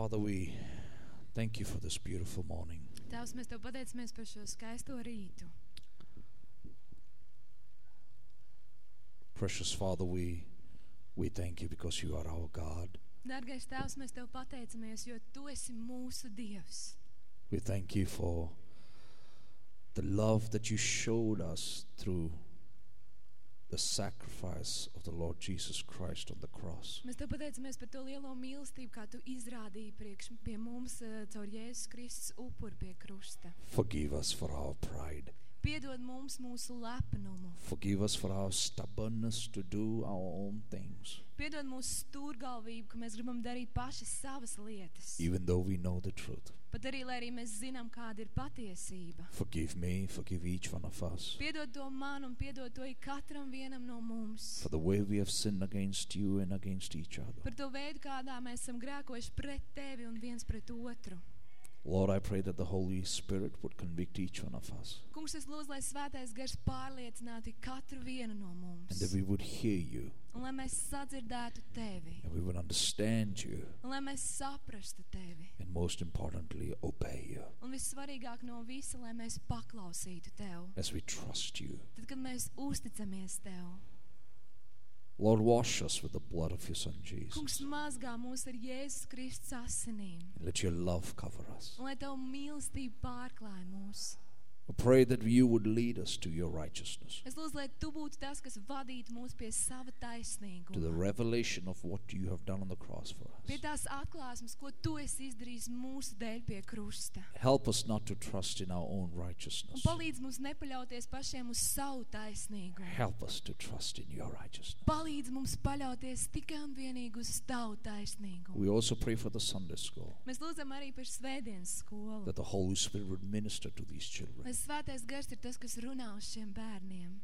Father, we thank you for this beautiful morning. Tēvs, mēs Tev pateicamies par šo skaisto rītu. Precious Father, we we thank you because you are our God. Dargais Tēvs, mēs Tev pateicamies, jo Tu esi mūsu Dievs. We thank you for the love that you showed us through the sacrifice of the Lord Jesus Christ on the cross. Mēs Tev pateicamies par to lielo mīlestību, kā Tu izrādīji priekš pie mums eh, caur Jēzus Kristus upuri pie krusta. Forgive us for our pride. Piedod mums mūsu lepnumu. Forgive us for our stubbornness to do our own things, Piedod mūsu stūrgalvību, ka mēs gribam darīt paši savas lietas. even though we know the truth. Pat arī, lai arī mēs zinām, kāda ir patiesība. Forgive me, forgive each one of us Piedod to man un piedod to ik katram vienam no mums. for the way we have sinned against you and against each other. Par to veidu, kādā mēs esam grēkojuši pret Tevi un viens pret otru. Lord, I pray that the Holy Spirit would convict each one of us Kungs, es lūdzu, lai svētais gars pārliecinātu katru vienu no mums. and that we would hear you Un lai mēs sadzirdētu Tevi. and we would understand you Un lai mēs saprastu Tevi. and most importantly, obey you Un vissvarīgāk no visa, lai mēs paklausītu Tev. as we trust you. Tad, kad mēs uzticamies Tev. Lord, wash us with the blood of your Son Kungs, Jesus. mazgā mūs ar Jēzus Kristus asinīm. Let your love cover us. Un lai pārklāj mūs. I pray that you would lead us to your righteousness, Es lūdzu, lai Tu būtu tas, kas vadītu mūs pie sava to the revelation of what you have done on the cross for Pie us. tās atklāsmes, ko Tu esi izdarījis mūsu dēļ pie krusta. Help us not to trust in our own Un righteousness. palīdz mums nepaļauties pašiem uz savu taisnīgumu. Help us to trust in your righteousness. Palīdz mums paļauties tikai un vienīgi uz tavu taisnīgumu. We also pray for the Sunday school, Mēs lūdzam arī par svētdienas skolu. that the Holy Spirit would minister to these children. Lai svētais gars ir tas, kas runā uz šiem bērniem.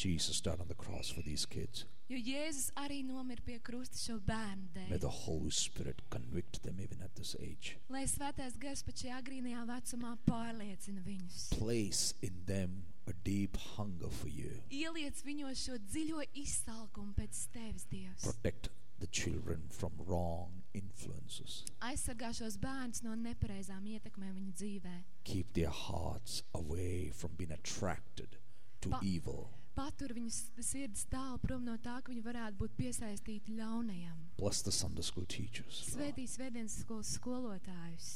Jesus died on the cross for these kids. Jo Jēzus arī nomira pie krusta šo bērnu May the Holy Spirit convict them even at this age. Lai svētais gars pat šajā agrīnajā vecumā pārliecina viņus. Place in them a deep hunger for you. Ieliec viņos šo dziļo izsalkumu pēc tevis, Dievs. Protect the children from wrong influences. Aizsargā šos bērnus no nepareizām ietekmēm viņu dzīvē. Keep their hearts away from being attracted to Pa- evil. Patur viņus sirds tālu prom no tā, ka viņi varētu būt piesaistīti ļaunajam. Bless the Sunday school teachers. Svētī svētdienas skolas skolotājus.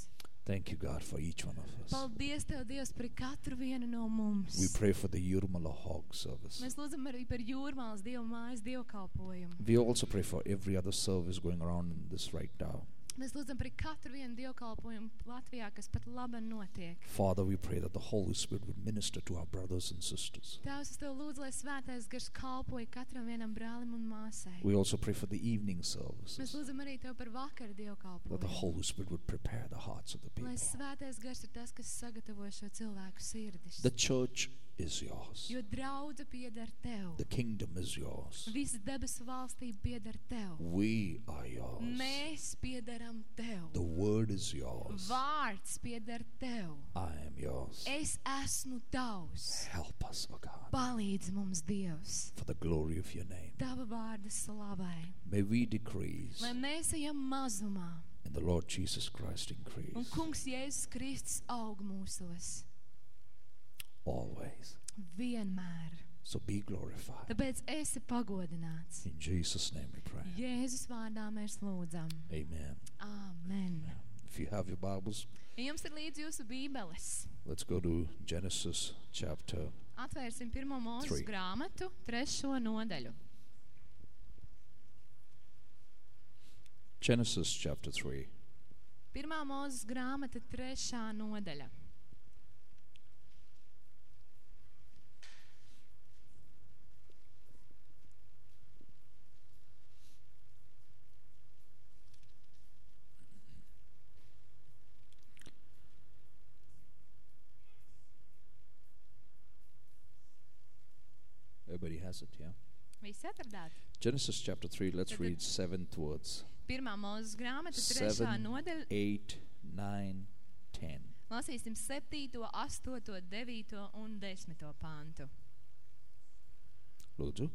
Thank you, God, for each one of us. Paldies Tev, Dievs, par katru vienu no mums. We pray for the Yurmala Hog service. Mēs lūdzam arī par jūrmālas dievu mājas dievkalpojumu. We also pray for every other service going around in this right now. Mēs lūdzam par katru vienu dievkalpojumu Latvijā, kas pat labi notiek. Father, we pray that the Holy Spirit would minister to our brothers and sisters. Tēvs, es Tev lūdzu, lai svētais gars kalpoja katram vienam brālim un māsai. We also pray for the evening Mēs lūdzam arī Tev par vakaru that the. Holy Spirit would prepare the hearts of the Lai people. svētais gars ir tas, kas sagatavo šo cilvēku sirdis. The church is yours. Jo draudze pieder Tev. The kingdom is yours. Visa debesu valstība pieder Tev. We are yours. Mēs piederam Tev. The word is yours. Vārds pieder Tev. I am yours. Es esmu Tavs. Help us, O God, Palīdz mums, Dievs, for the glory of your name. Tava vārda slavai. May we decrease Lai mēs ejam mazumā, and the Lord Jesus Christ un increase Kungs Jēzus Kristus aug mūsos always. vienmēr. So be glorified. Tāpēc esi pagodināts. In Jesus' name we pray. Jēzus vārdā mēs lūdzam. Amen. Āmen. If you have your Bibles, Ja jums ir līdzi jūsu bībeles, let's go to Genesis chapter atvērsim pirmo mūzes Three. grāmatu, trešo nodaļu. Genesis chapter 3. Pirmā mūzes grāmata, trešā nodaļa. Everybody has it, yeah? Visi atradāt? Genesis chapter 3, let's Tad- read seventh words. Pirmā mūzes grāmata, trešā Seven. nodaļa. 8, 9, 10. Lasīsim 7, 8, 9 un 10 pāntu. Lūdzu.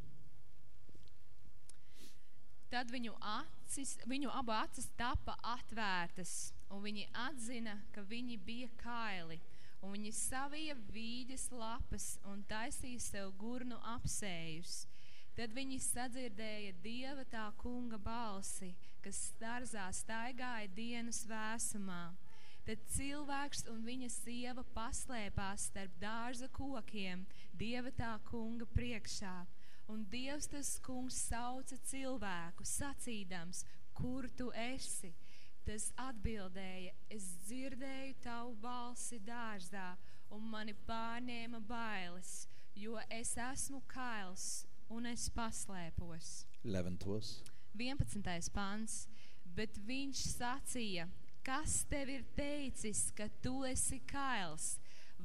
Tad viņu acis acis, viņu abu acis tapa atvērtas, un viņi atzina, ka viņi bija kaili, un viņi savija vīģes lapas un taisīja sev gurnu apsējus. Tad viņi sadzirdēja dieva tā kunga balsi, kas starzā staigāja dienas vēsumā. Tad cilvēks un viņa sieva paslēpās starp dārza kokiem, dieva tā kunga priekšā. Un dievs tas kungs sauca cilvēku, sacīdams, kur tu esi? Tas atbildēja, es dzirdēju tavu balsi dārzā, un mani pārņēma bailes, jo es esmu kails un es paslēpos. 11th verse. 11. pāns. Bet viņš sacīja, kas tev ir teicis, ka tu esi kails?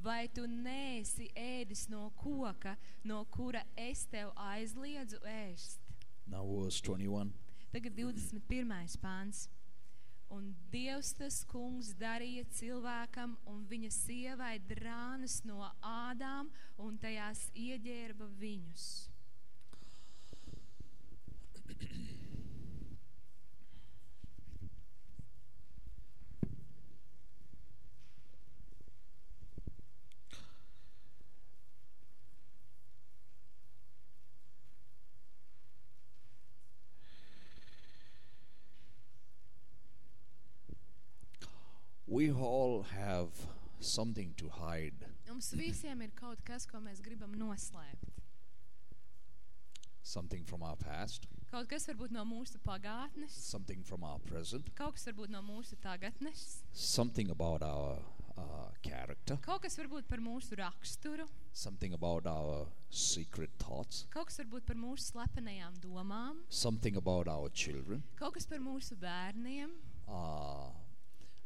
Vai tu neesi ēdis no koka, no kura es tev aizliedzu ēst? Now, verse 21. Tagad 21. pāns. Un Dievs tas kungs darīja cilvēkam un viņa sievai drānas no ādām un tajās ieģērba viņus. We all have something to hide. Mums visiem ir kaut kas, ko mēs gribam noslēpt. Something from our past, Kaut kas varbūt no mūsu pagātnes, something from our present, kaut kas varbūt no mūsu tagadnes, something about our uh, character, kaut kas varbūt par mūsu raksturu, something about our secret thoughts, kaut kas varbūt par mūsu slepenajām domām, something about our children. kaut kas par mūsu bērniem. Uh,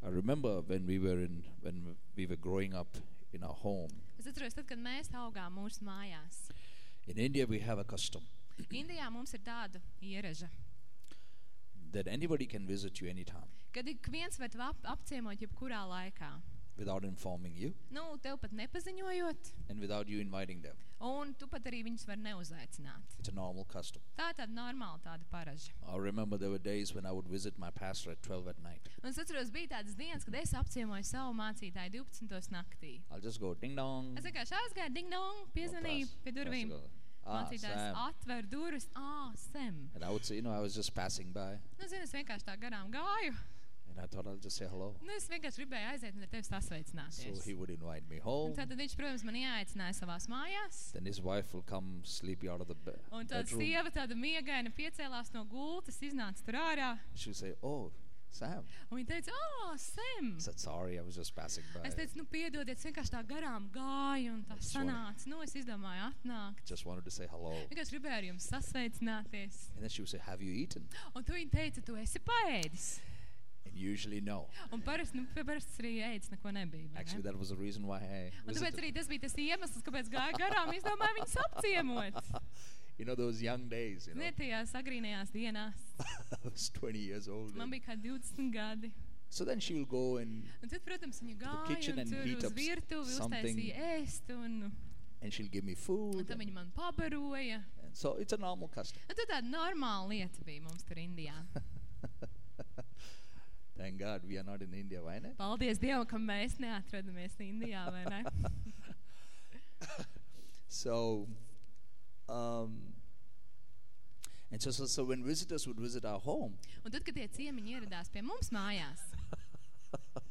I remember when we were in when we were growing up in our home. Es atceros, tad, kad mēs augām mūsu mājās. In India, we have a custom Indijā mums ir tāda ieraža, that anybody can visit you anytime kad ik viens var tevi ap, apciemot jebkurā laikā. Without informing you Nu, tev pat nepaziņojot, and without you inviting them. un tu pat arī viņus var neuzaicināt. It's a normal custom. Tā ir tāda normāla tāda paraža. I remember there were days when I would visit my pastor at 12 at night. Un es atceros, bija tādas dienas, kad es apciemoju savu mācītāju 12. naktī. I'll just go ding dong. Es vienkārši aizgāju, ding dong, piezvanīju pie durvīm. Ah, Mācītājs Sam. atver durvis, ā, sem. And I would say, you know, I was just passing by, Nu, zini, es vienkārši tā garām gāju. And I thought I'll just say hello. Nu, es vienkārši gribēju aiziet un ar tevi So sasveicināties. he would invite me Un home. tad viņš, protams, man ieaicināja savās mājās. Then his wife will come sleepy out of the bed. Un tad bedroom. sieva tāda miegaina piecēlās no gultas, iznāca tur ārā. She would say, oh, Sam. Un viņa teica, ā, sem. I said, sorry, I was just passing by. Es teicu, nu, piedodiet, es vienkārši tā garām gāju un tā Es varu- sanāca. Nu, es izdomāju atnākt. Just wanted to say hello. Vienkārši gribēju ar jums sasveicināties. And then she would say, have you eaten? Un tu viņa teica, tu esi paēdis. And usually no. Un parasti, nu, parasti arī ēdis neko nebija. vai Actually, ne? that was the reason why I Un tāpēc visited. arī tas bija tas iemesls, kāpēc gāju garām. Es domāju, viņus apciemot. You know, those young days, you know. Ziniet, tajās agrīnajās dienās. I was 20 years old. Man and- bija kā 20 gadi. So then she will go and, Un tad, protams, viņa gāja kitchen un and tur heat uz up s- virtuvi something. uztaisīja ēst. Un, and she'll give me un food. tad And, viņa man pabaroja. and so it's a normal custom. Un tad tāda normāla lieta bija mums tur Indijā. Thank God we are not in India, why not? Paldies Dievam, ka mēs neatrodamies Indijā, vai ne? So, um, and so, so, so when visitors would visit our home, Un tad, kad tie ciemiņi ieradās pie mums mājās,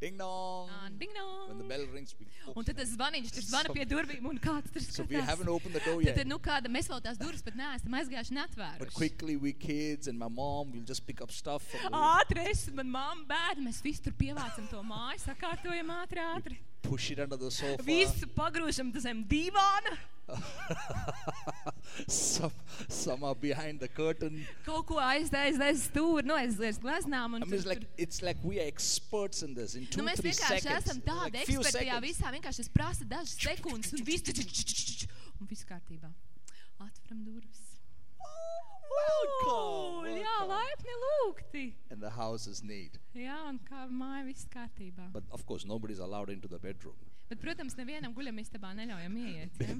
ding dong, ā, ding when the dong, bell rings, we un tad tas zvaniņš tur zvana pie durvīm, un kāds tur so we skatās. haven't opened the door yet. tad, nu, kāda mēs vēl tās durvis pat neesam aizgājuši un But atvēruši. quickly, we kids and my mom will just pick up stuff. Ātri, es un man mamma bērni, mēs visi tur pievācam to māju, sakārtojam ātri, ātri. Push it under the sofa. Visu pagrūžam zem divāna, some, some are behind the curtain. kaut ko aiz, aiz, aiz stūri, nu, aiz, aiz gleznām. Un I mean, tur, it's like tur. it's like we are experts in this. In two, Nu, mēs three vienkārši seconds, esam tādi like few eksperti tajā seconds. visā. Vienkārši tas prasa dažas sekundes, un viss, un viss kārtībā. Atveram durvis. Welcome, Ū, Jā, welcome. laipni lūgti. And the house is neat. Jā, un kā māja viss kārtībā. But of course, nobody's allowed into the bedroom. Bet, protams, nevienam guļamistabā neļaujam ieiet. Ja?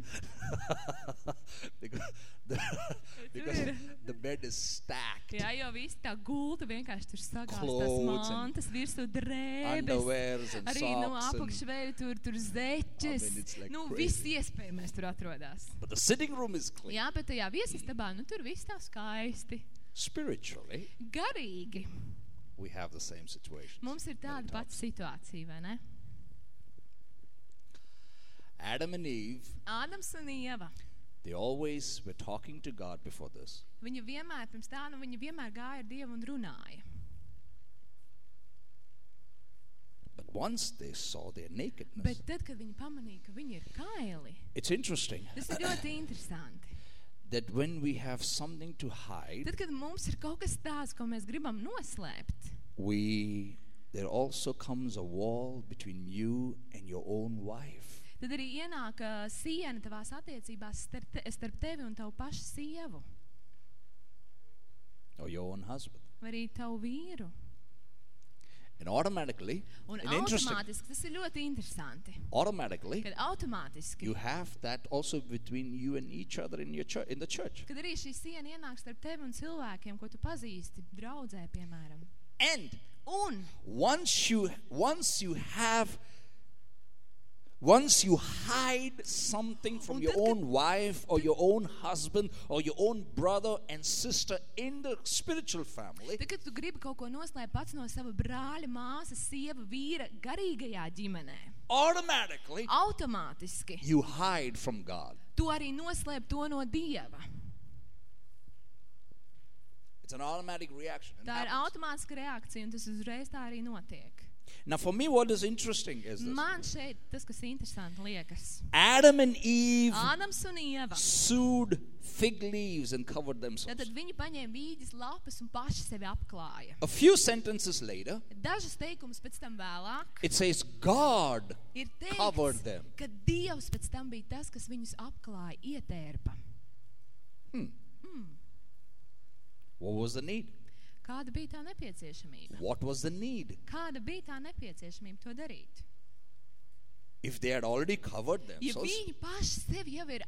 because the, because the bed is stacked. Jā, jo viss tā gulta vienkārši tur and mantas, virsū drēbes. Arī no apakšveļa tur, tur zeķes. I mean, like nu, viss iespējamais tur atrodas. but the sitting room is clean. Jā, bet tajā viesistabā, nu, tur viss tā skaisti. Spiritually, Garīgi. we have the same situation. Mums ir tāda pati situācija, vai ne? Adam and Eve, Ādams un Ieva. they always were talking to God before this. Viņi vienmēr, pirms tā, nu, viņi vienmēr gāja ar Dievu un runāja. But once they saw their nakedness, Bet tad, kad viņi pamanīja, ka viņi ir kaili, it's interesting tas ir ļoti interesanti. that when we have something to hide, Tad, kad mums ir kaut kas tāds, ko mēs gribam noslēpt, we there also comes a wall between you and your own wife. Tad arī ienāk siena tavās attiecībās starp, te, starp tevi un tavu pašu sievu, or your own husband. vai arī tavu vīru. And automatically, Un and automātiski tas ir ļoti interesanti, automatically, kad automātiski, you have that also between you and each other in your church, in the church. kad arī šī siena ienāk starp tevi un cilvēkiem, ko tu pazīsti, draudzē, piemēram. And Un once you once you have once you hide something from your own wife or your own husband or your own brother and sister in the spiritual family Tad, kad tu gribi kaut ko noslēpt pats no sava brāļa, māsas, sieva, vīra garīgajā ģimenē, automatically automātiski you hide from God. tu arī noslēp to no dieva. It's an automatic reaction. It Tā ir happens. automātiska reakcija, un tas uzreiz tā arī notiek. Now for me what is interesting is this. Man šeit tas, kas interesanti liekas. Adam and Eve Ādams un Ieva. sewed fig leaves and covered themselves. Tad viņi paņēma vīģes lapas un paši sevi apklāja. A few sentences later, Dažas teikumus pēc tam vēlāk it says God ir covered them. ka Dievs pēc tam bija tas, kas viņus apklāja, ietērpa. Hmm. Hmm. What was the need? Kāda bija tā nepieciešamība? What was the need? Kāda bija tā nepieciešamība to darīt? If they had already covered themselves, viņi paši sevi jau ir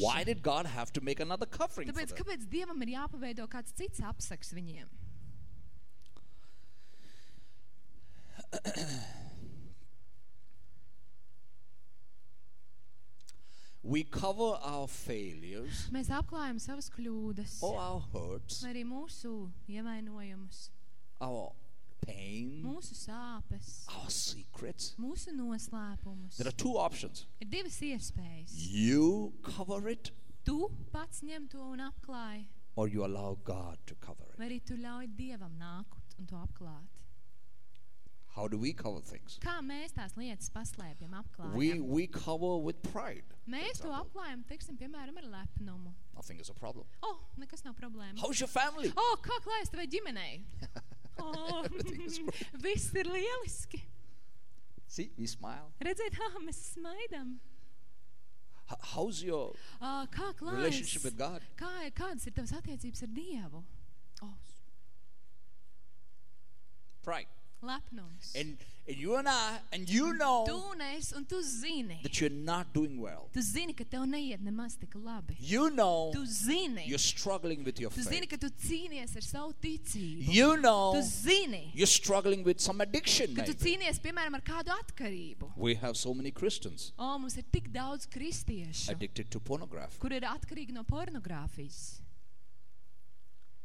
why did God have to make another covering for tāpēc them? kāpēc Dievam ir jāpaveido kāds cits apsaks viņiem? We cover our failures Mēs apklājam savas kļūdas, or our hurts, vai arī mūsu ievainojumus, our pain, mūsu sāpes, our secrets. mūsu noslēpumus. There are two options. Ir divas iespējas. You cover it Tu pats ņem to un apklāj, or you allow God to cover it. vai arī tu ļauj Dievam nākt un to apklāt. How do we cover things? Kā mēs tās lietas paslēpjam, We, apklājam? we cover with pride. Mēs to apklājam, teiksim, piemēram, ar lepnumu. Nothing is a problem. Oh, nekas nav problēma. How's your family? Oh, kā klājas tavai ģimenei? Oh, Everything is great. viss ir lieliski. See, we smile. Redziet, ah, mēs smaidām. How's your Uh, kā klājas? relationship with God? Kā, kādas ir tavas attiecības ar Dievu? Oh, Pride. Lepnums. And, and you and I, and you know Tu un es, un tu zini. that you're not doing well. Tu zini, ka tev neiet nemaz tik labi. You know Tu zini. you're struggling with your Tu zini, faith. ka tu cīnies ar savu ticību. You know Tu zini, you're struggling with some addiction. ka tu Maybe. cīnies, piemēram, ar kādu atkarību. We have so many Christians O, mums ir tik daudz kristiešu, addicted to pornography. kur ir atkarīgi no pornogrāfijas.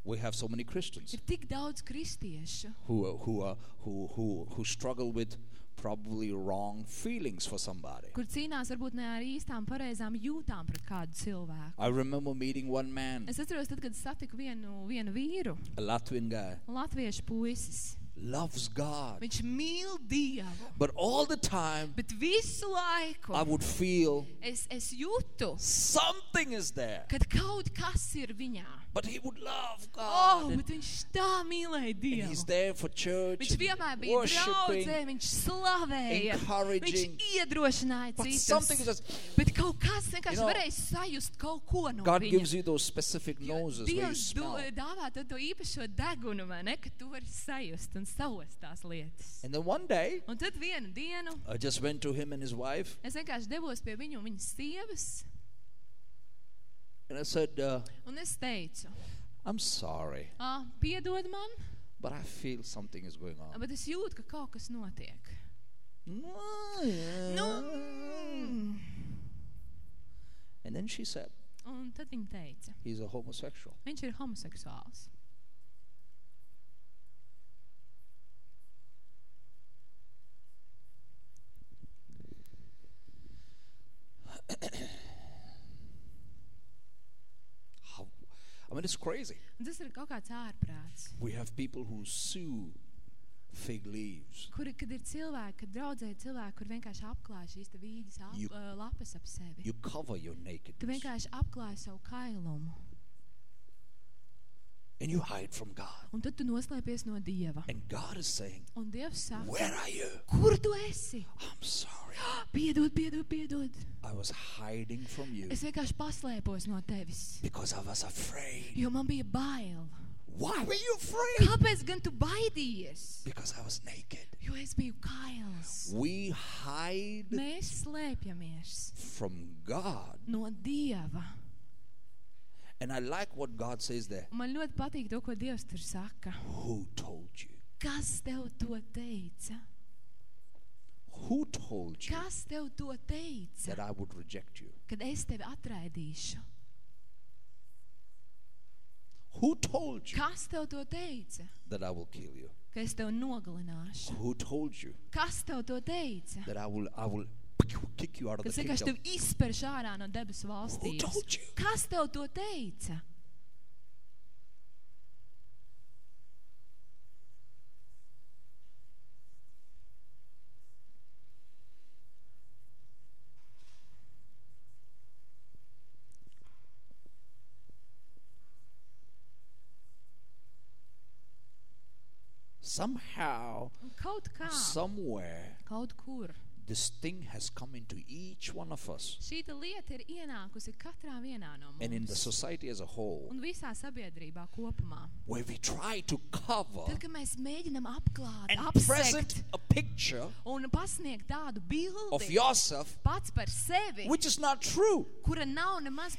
We have so many Christians Ir tik daudz kristiešu, who are, who are who who who struggle with probably wrong feelings for somebody. kur cīnās varbūt ne ar īstām, pareizām jūtām pret kādu cilvēku. I remember meeting one man, Es atceros, tad, kad satiku vienu, vienu vīru, a Latvian guy, latviešu puisis. loves God, Viņš mīl Dievu, but all the time bet visu laiku I would feel es, es jūtu, something is there. kad kaut kas ir viņā. But he would love Oh, God. bet viņš tā mīlēja and Dievu. he's there for church. Viņš and vienmēr bija worshiping. draudzē, viņš slavēja, viņš encouraging. iedrošināja But something citus. just Bet kaut kāds vienkārši You know, varēja sajust kaut ko no God viņa. gives you those specific Jo noses where you Dievs do- smell. dāvā tev to īpašo degunu, vai ne, ka tu vari sajust un savest tās lietas. And then one day, Un tad vienu dienu I just went to him and his wife, es vienkārši devos pie viņu un viņas sievas, and I said, uh, un es teicu, I'm sorry, piedod man, but I feel something is going on. bet es jūtu, ka kaut kas notiek. Mm. And then she said, un tad viņa teica, he's a homosexual. viņš ir homoseksuāls. I mean, it's crazy. Un tas ir kaut kāds ārprāts. We have people who sue fig leaves. Kur, kad ir cilvēki, kad draudzē ir cilvēki, kur vienkārši apklāj šīs te vīdes ap, You- uh, lapas ap sevi. You cover your Tu nakedness vienkārši apklāj savu kailumu. and you hide from God. Un tad tu noslēpies no Dieva. And God is saying, Un Dievs saka, Where are you? kur tu esi? I'm sorry. Piedod, piedod, piedod. I was hiding from you Es vienkārši paslēpos no tevis. because I was afraid. Jo man bija bail. Why were you afraid? Kāpēc gan tu baidījies? Because I was naked. Jo es biju kails. We hide Mēs slēpjamies from God. no Dieva. And I like what God says there. Un man ļoti patīk to, ko Dievs tur saka. Who told you? Kas tev to teica? Who told you Kas tev to teica? that I would reject you? Kad es tevi atraidīšu. Who told you Kas tev to teica? that I will kill you? Ka es tev nogalināšu. Who told you Kas tev to teica? that I will I will kick you out of Kas the vienkārši kingdom? tev izspērš ārā no debesu Who valstības. told you? Kas tev to teica? Somehow, Kaut kā, somewhere, kaut kur. This thing has come into each one of us Šī te lieta ir ienākusi katrā vienā no and in the mums. society as a whole, Un visā sabiedrībā kopumā. where we try to cover Tad, kad mēs mēģinam apklāt, and apsekt present a picture un pasniegt tādu of bildi yourself pats par sevi, which is not true. kura nav nemaz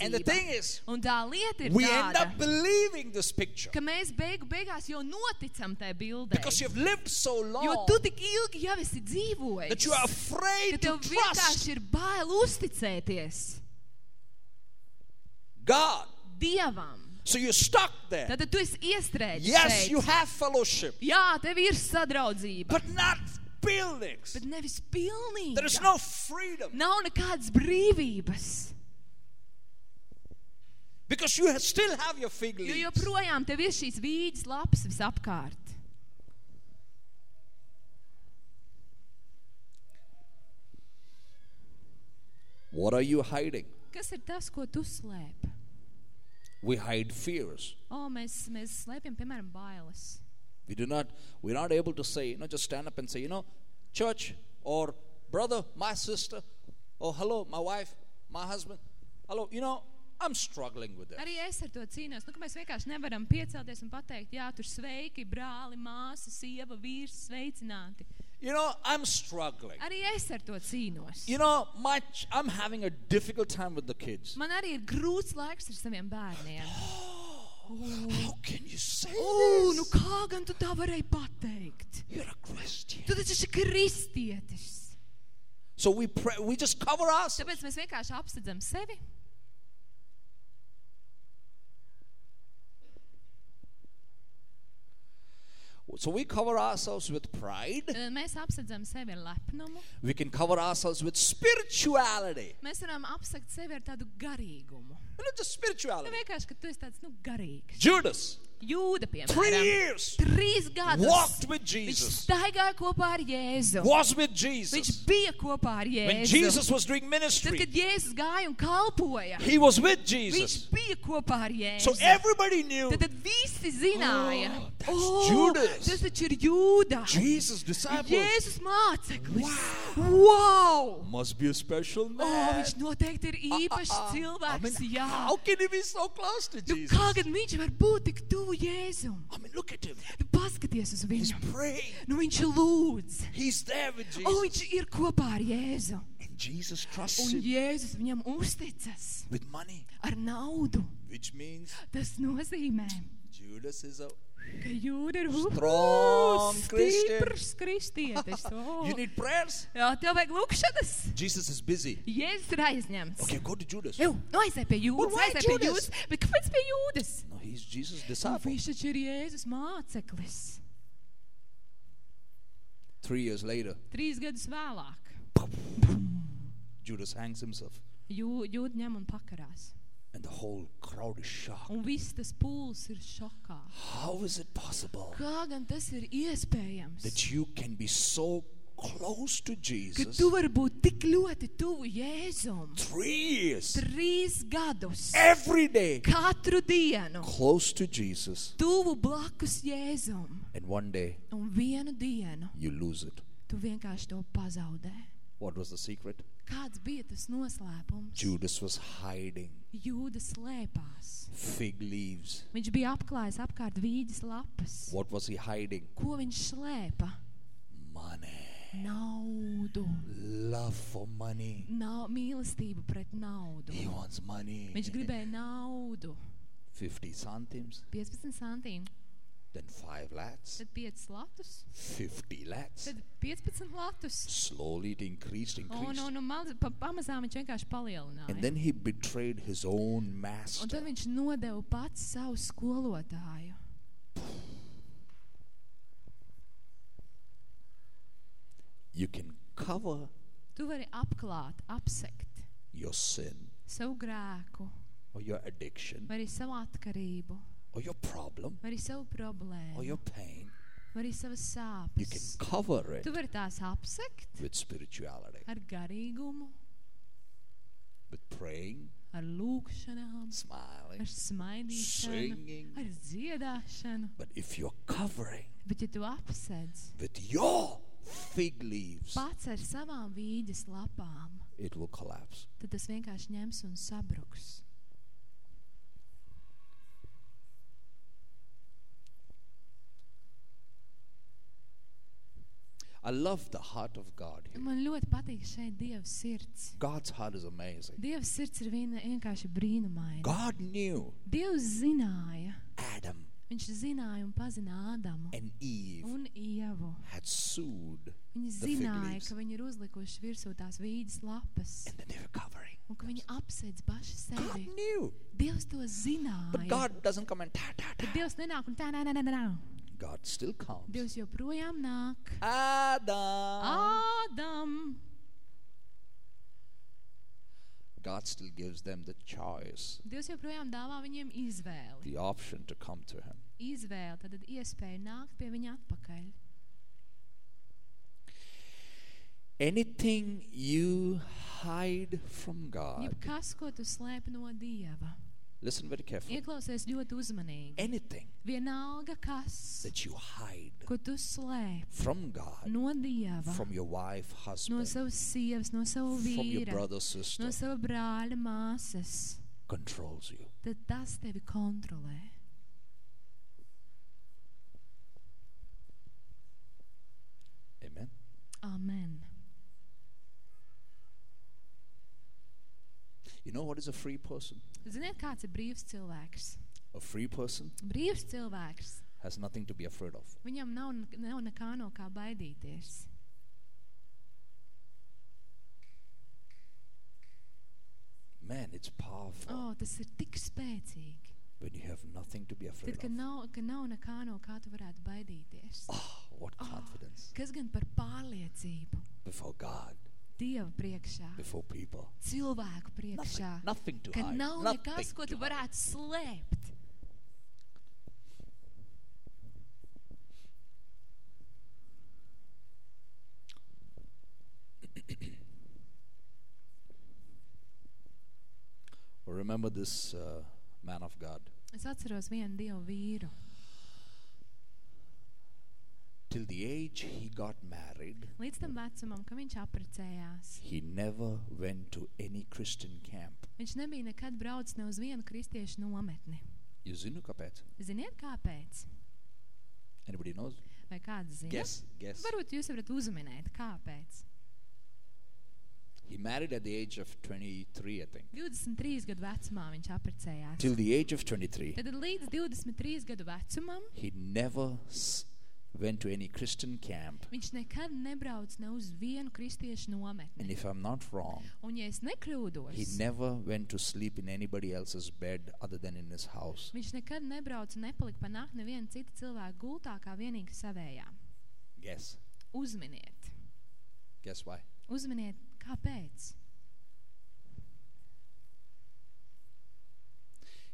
And the patiesība. thing is, Un tā lieta ir we end tāda, up believing this picture ka mēs beigu beigās jau noticam tajā bildē. because you've lived so Jo long tu tik ilgi jau esi dzīvojis, that you are ka afraid to tev trust vienkārši ir bail uzticēties God. Dievam. So you're stuck there. Tad tu esi iestrēdzis. Yes, šeit. you have fellowship, Jā, tev ir sadraudzība, but not buildings. bet nevis pilnīgi. There is no freedom Nav nekādas brīvības. because you still have your fig Jo leaves. joprojām tev ir šīs vīdes lapas visapkārt. What are you hiding? Kas ir tas, ko tu slēpi? We hide fears. O, mēs, mēs slēpjam, piemēram, bailes. We do not, we're not able to say, you know, just stand up and say, you know, church or brother, my sister, or hello, my wife, my husband, hello, you know, I'm struggling with that. Arī es ar to cīnos. Nu, mēs vienkārši nevaram piecelties un pateikt, jā, tur sveiki, brāli, māsa, sieva, vīrs, sveicināti. You know, I'm struggling. Arī es ar to cīnos. You know, my, ch- I'm having a difficult time with the kids. Man arī ir grūts laiks ar saviem bērniem. How can you say O, nu this? kā gan tu tā varēji pateikt? You're a Christian. Tu taču esi kristietis. So we pray, we just cover us. Tāpēc mēs vienkārši apsedzam sevi. So we cover ourselves with pride. Eh, Mēs apsedzam sevi ar lepnumu. We can cover ourselves with spirituality. Mēs varam apsegt sevi ar tādu garīgumu. Not just Nu, spirituality. vienkārši, ka tu esi tāds, nu, garīgs. Judas, Jūda, Three piemēram, years. trīs gadus Walked with viņš Jesus. staigāja kopā ar Jēzu. Was with Viņš Jesus. bija kopā ar When Jēzu. Jesus was doing Tad, ministry, kad Jēzus gāja un kalpoja, he was with viņš Jesus. bija kopā ar Jēzu. So everybody knew Tad, tad visi zināja, Oh, that's "O, Judas." tas taču ir Jūda. Jesus' disciples. Jēzus māceklis. Wow! Must be a special O, man. viņš noteikti ir īpašs I cilvēks. mean, Jā. how can he be so close to Nu, Jesus? kā gan viņš var būt tik tuvu Jēzum? I mean, look at him. Paskaties uz He's viņu. praying. Nu, viņš lūdz. He's there with Jesus. viņš ir kopā ar Jēzu. And Jesus trusts Un Jēzus viņam uzticas with money, ar naudu. which means Tas nozīmē, Judas is a. ka jūda ir Strong kristietis. O. You need prayers? Jā, tev vajag lūkšanas. Jesus is busy. Jēzus ir aizņemts. Okay, go to Judas. Jū, nu aizēj pie jūdas, aizēj pie jūdas. Bet kāpēc pie jūdas? No, he's Jesus' disciple. Viņš taču ir Jēzus māceklis. Three years later, Trīs gadus vēlāk. Judas hangs himself, Jū, jūda ņem un pakarās. And the whole crowd is shocked. Un viss tas pūls ir šokā. How is it possible Kā gan tas ir iespējams? that you can be so close to Ka Jesus tu vari būt tik ļoti tuvu Jēzum. three years Trīs gadus. every day Katru dienu. close to Jesus, Tuvu blakus Jēzum. and one day Un vienu dienu you lose it? tu vienkārši to pazaudē. What was the secret? Kāds bija tas noslēpums? Judas was hiding Jūda slēpās. fig leaves. Viņš bija apklājis apkārt vīģes lapas. What was he hiding? Ko viņš slēpa? Money. Naudu. Love for money. Nav mīlestību pret naudu. He wants money. Viņš gribēja naudu. 50 centimes, 15 centīm, then 5 lakhs, tad 5 latus, 50 lakhs. tad 15 latus. Slowly it increased, Un, increased. un, un maz, pa, pamazām viņš vienkārši palielināja. And then he betrayed his own Un master. tad viņš nodeva pats savu skolotāju. You can cover Tu vari apklāt, apsekt your sin savu grēku, or your addiction vai arī savu atkarību, or your problem vai arī savu or problēmu, your pain. vai arī savas You can sāpes. cover it Tu vari tās apsekt with spirituality, ar garīgumu, with praying, ar lūkšanām, smiling, ar smaidīšanu, singing. ar dziedāšanu. But if you're covering Bet, ja tu apsedz with your fig leaves, pats ar savām vīģes lapām, it will collapse. tad tas vienkārši ņems un sabruks. I love the heart of God here. Man ļoti patīk šeit Dieva sirds. God's heart is amazing. Dieva sirds ir viena vienkārši brīnumaina. God knew Dievs zināja, Adam viņš zināja un pazina Ādamu and Eve un Ievu. had sued Viņi the fig zināja, leaves. ka viņi ir uzlikuši virsū tās vīdes lapas and then they were covering. un ka viņi apsedz paši God sevi. knew. Dievs to But zināja. God doesn't come and ta ta Bet ta. Dievs nenāk un tā, nē, nē, nē, nē. God still comes. Dievs joprojām nāk. Adam. Ādam! God still gives them the choice, Dievs joprojām dāvā viņiem izvēli. the option to come to Him. Izvēle, tad iespēja nākt pie viņa atpakaļ. Anything you hide from God, Jebkas, ko tu slēpi no Dieva. Listen very carefully. Ieklausies ļoti uzmanīgi. Anything Vienalga kas, that you hide ko tu from God, no Dieva, from your wife, no husband, savas sievas, no sava from your vīra, brother, sister, no sava brāļa māsas, controls you. tad tas tevi kontrolē. Amen. Amen. You know what is a free person? Ziniet, kāds ir brīvs cilvēks? A free person Brīvs cilvēks. has nothing to be afraid of. Viņam nav, nav nekā no kā baidīties. Man, it's powerful Oh, tas ir tik spēcīgi. when you have nothing to be afraid Tad, kad of. nav, ka nav nekā no kā tu varētu baidīties. Oh, what confidence Kas gan par pārliecību? before God, Dieva priekšā, before people. cilvēku priekšā, nothing, nothing to ka hide, nav nothing nekas, ko tu varētu slēpt. Remember this uh, man of God. Es atceros vienu dievu vīru. Till the age he got married, Līdz tam vecumam, ka viņš apprecējās. he never went to any Christian camp. Viņš nebija nekad braucis ne uz vienu kristiešu nometni. Jūs zinu, kāpēc? Ziniet, kāpēc? Anybody knows? Vai kāds zina? Guess, guess. Varbūt jūs varat uzminēt, kāpēc. He married at the age of 23, I think. 23 gadu vecumā viņš apprecējās. Till the age of 23, Tad līdz 23 gadu vecumam he never s- went to any Christian camp. viņš nekad nebrauc ne uz vienu kristiešu And if I'm not wrong, Un ja es he never went to sleep in anybody else's bed other than in his house. viņš nekad nebrauc un nepalika pa nakti neviena cita cilvēka gultā kā vienīgi savējā. Guess. Uzminiet. Guess why? Uzminiet, kāpēc.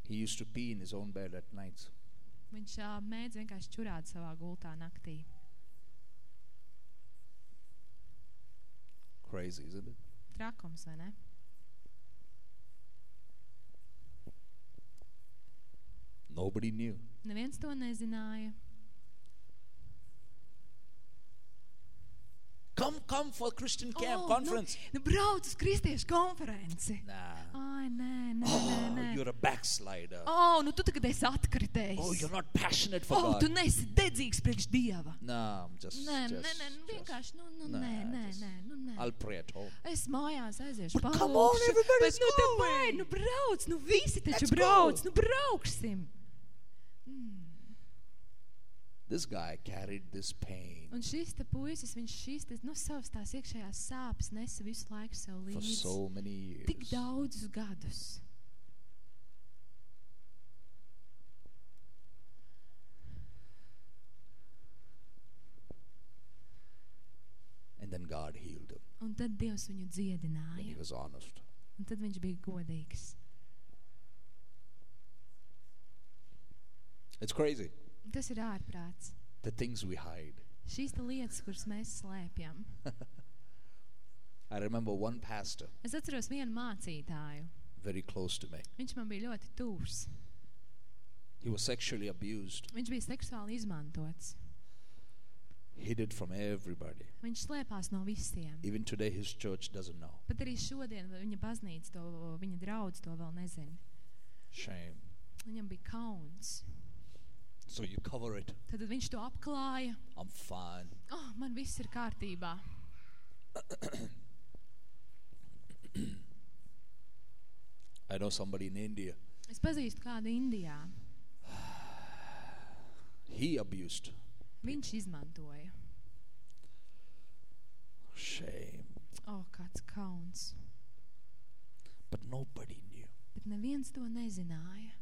He used to pee in his own bed at nights. Viņš ā, mēdz vienkārši čurāt savā gultā naktī. Crazy, isn't it? Trakums, vai ne? Nobody knew. Neviens to nezināja. Come, come for Christian camp O, conference. Nu, nu brauc uz kristiešu konferenci. Nah. Ai, nē, nē, nē, Oh, nē. you're a backslider. O, nu tu tagad esi atkritējis. Oh, you're not passionate for O, God. tu nesi dedzīgs priekš Dieva. No, I'm just, Nē, just, nē, nē, nu just- vienkārši, nu, nu, Nē, nē, nē, just- nē, nu, nē. I'll pray at home. Es mājās aiziešu But come on, palūkšu, everybody's bet nu going. nu brauc, nu visi taču Let's brauc, go. nu brauksim. This guy carried this pain Un šis te puisis, viņš šīs te, nu, savas tās iekšējās sāpes nesa visu laiku sev for līdzi. so many Tik years. daudzus gadus. And then God healed him Un tad Dievs viņu when dziedināja. he was honest. Un tad viņš bija godīgs. It's crazy. Tas ir ārprāts. The things we hide. Šīs te lietas, kuras mēs slēpjam. I remember one pastor Es atceros vienu mācītāju. very close to me. Viņš man bija ļoti tūs. He was sexually abused, Viņš bija seksuāli izmantots. hid it from everybody. Viņš slēpās no visiem. Even today, his church doesn't know. Pat arī šodien viņa baznīca to, viņa draudz to vēl nezina. Shame. Viņam bija kauns. So you cover it. Tad viņš to apklāja. I'm fine. Oh, man viss ir kārtībā. I know somebody in India. Es pazīstu kādu Indijā. He abused. Viņš izmantoja. Shame. O, oh, kāds kauns. But nobody knew. Bet neviens to nezināja.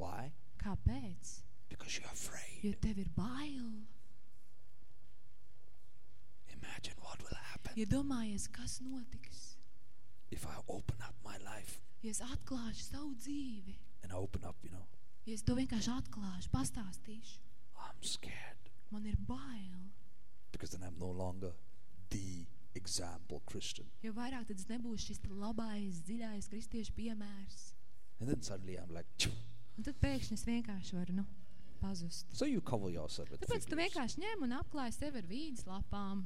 Why? Kāpēc? Because you're afraid. Jo tev ir bail. Imagine what will happen Iedomājies, kas notiks, if I open up my life ja es atklāšu savu dzīvi. and I open up, you know, Ja es to vienkārši atklāšu, pastāstīšu. I'm scared Man ir bail. because then I'm no longer the example Christian. Jo vairāk tad es nebūšu šis te labais, dziļais kristiešu piemērs. And then suddenly I'm like, "Phew." Un tad pēkšņi es vienkārši varu, nu, pazust. so you cover yourself with Tāpēc fig tu leaves. vienkārši ņem un apklāj sevi ar vīdes lapām.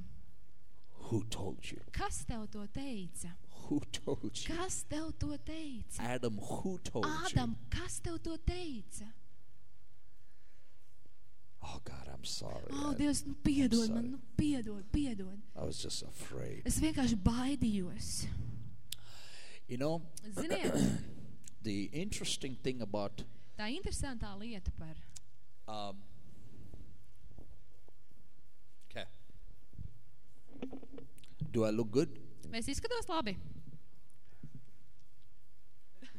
Who told you? Kas tev to teica? Who told you? Kas tev to teica? Adam, who told Ādam, you? kas tev to teica? Oh God, I'm sorry. O, I, Dievs, nu piedod sorry. man, nu piedod, piedod. I was just afraid. Es vienkārši baidījos. You know, Ziniet, the interesting thing about tā interesantā lieta par um, okay. Do I look good? Es izskatos labi?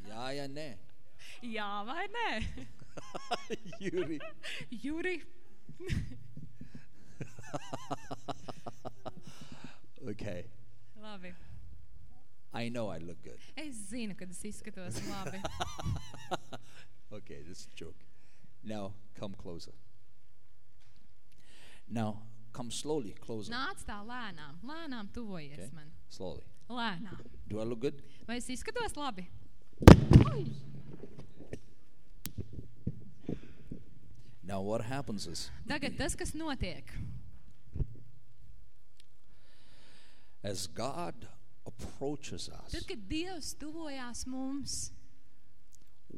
Jā, jā, nē. Jā vai nē? Yuri. Juri, Okay. labi. I know I look good. Es zinu, kad es izskatos labi. Okay, this is a joke. Now, come closer. Now, come slowly closer. Nāc tā lēnām, lēnām tuvojies Okay. man. Slowly. Lēnām. Do I look good? Vai es izskatos labi? Now, what happens is, Tagad tas, kas notiek, as God approaches us, tad, kad Dievs tuvojās mums,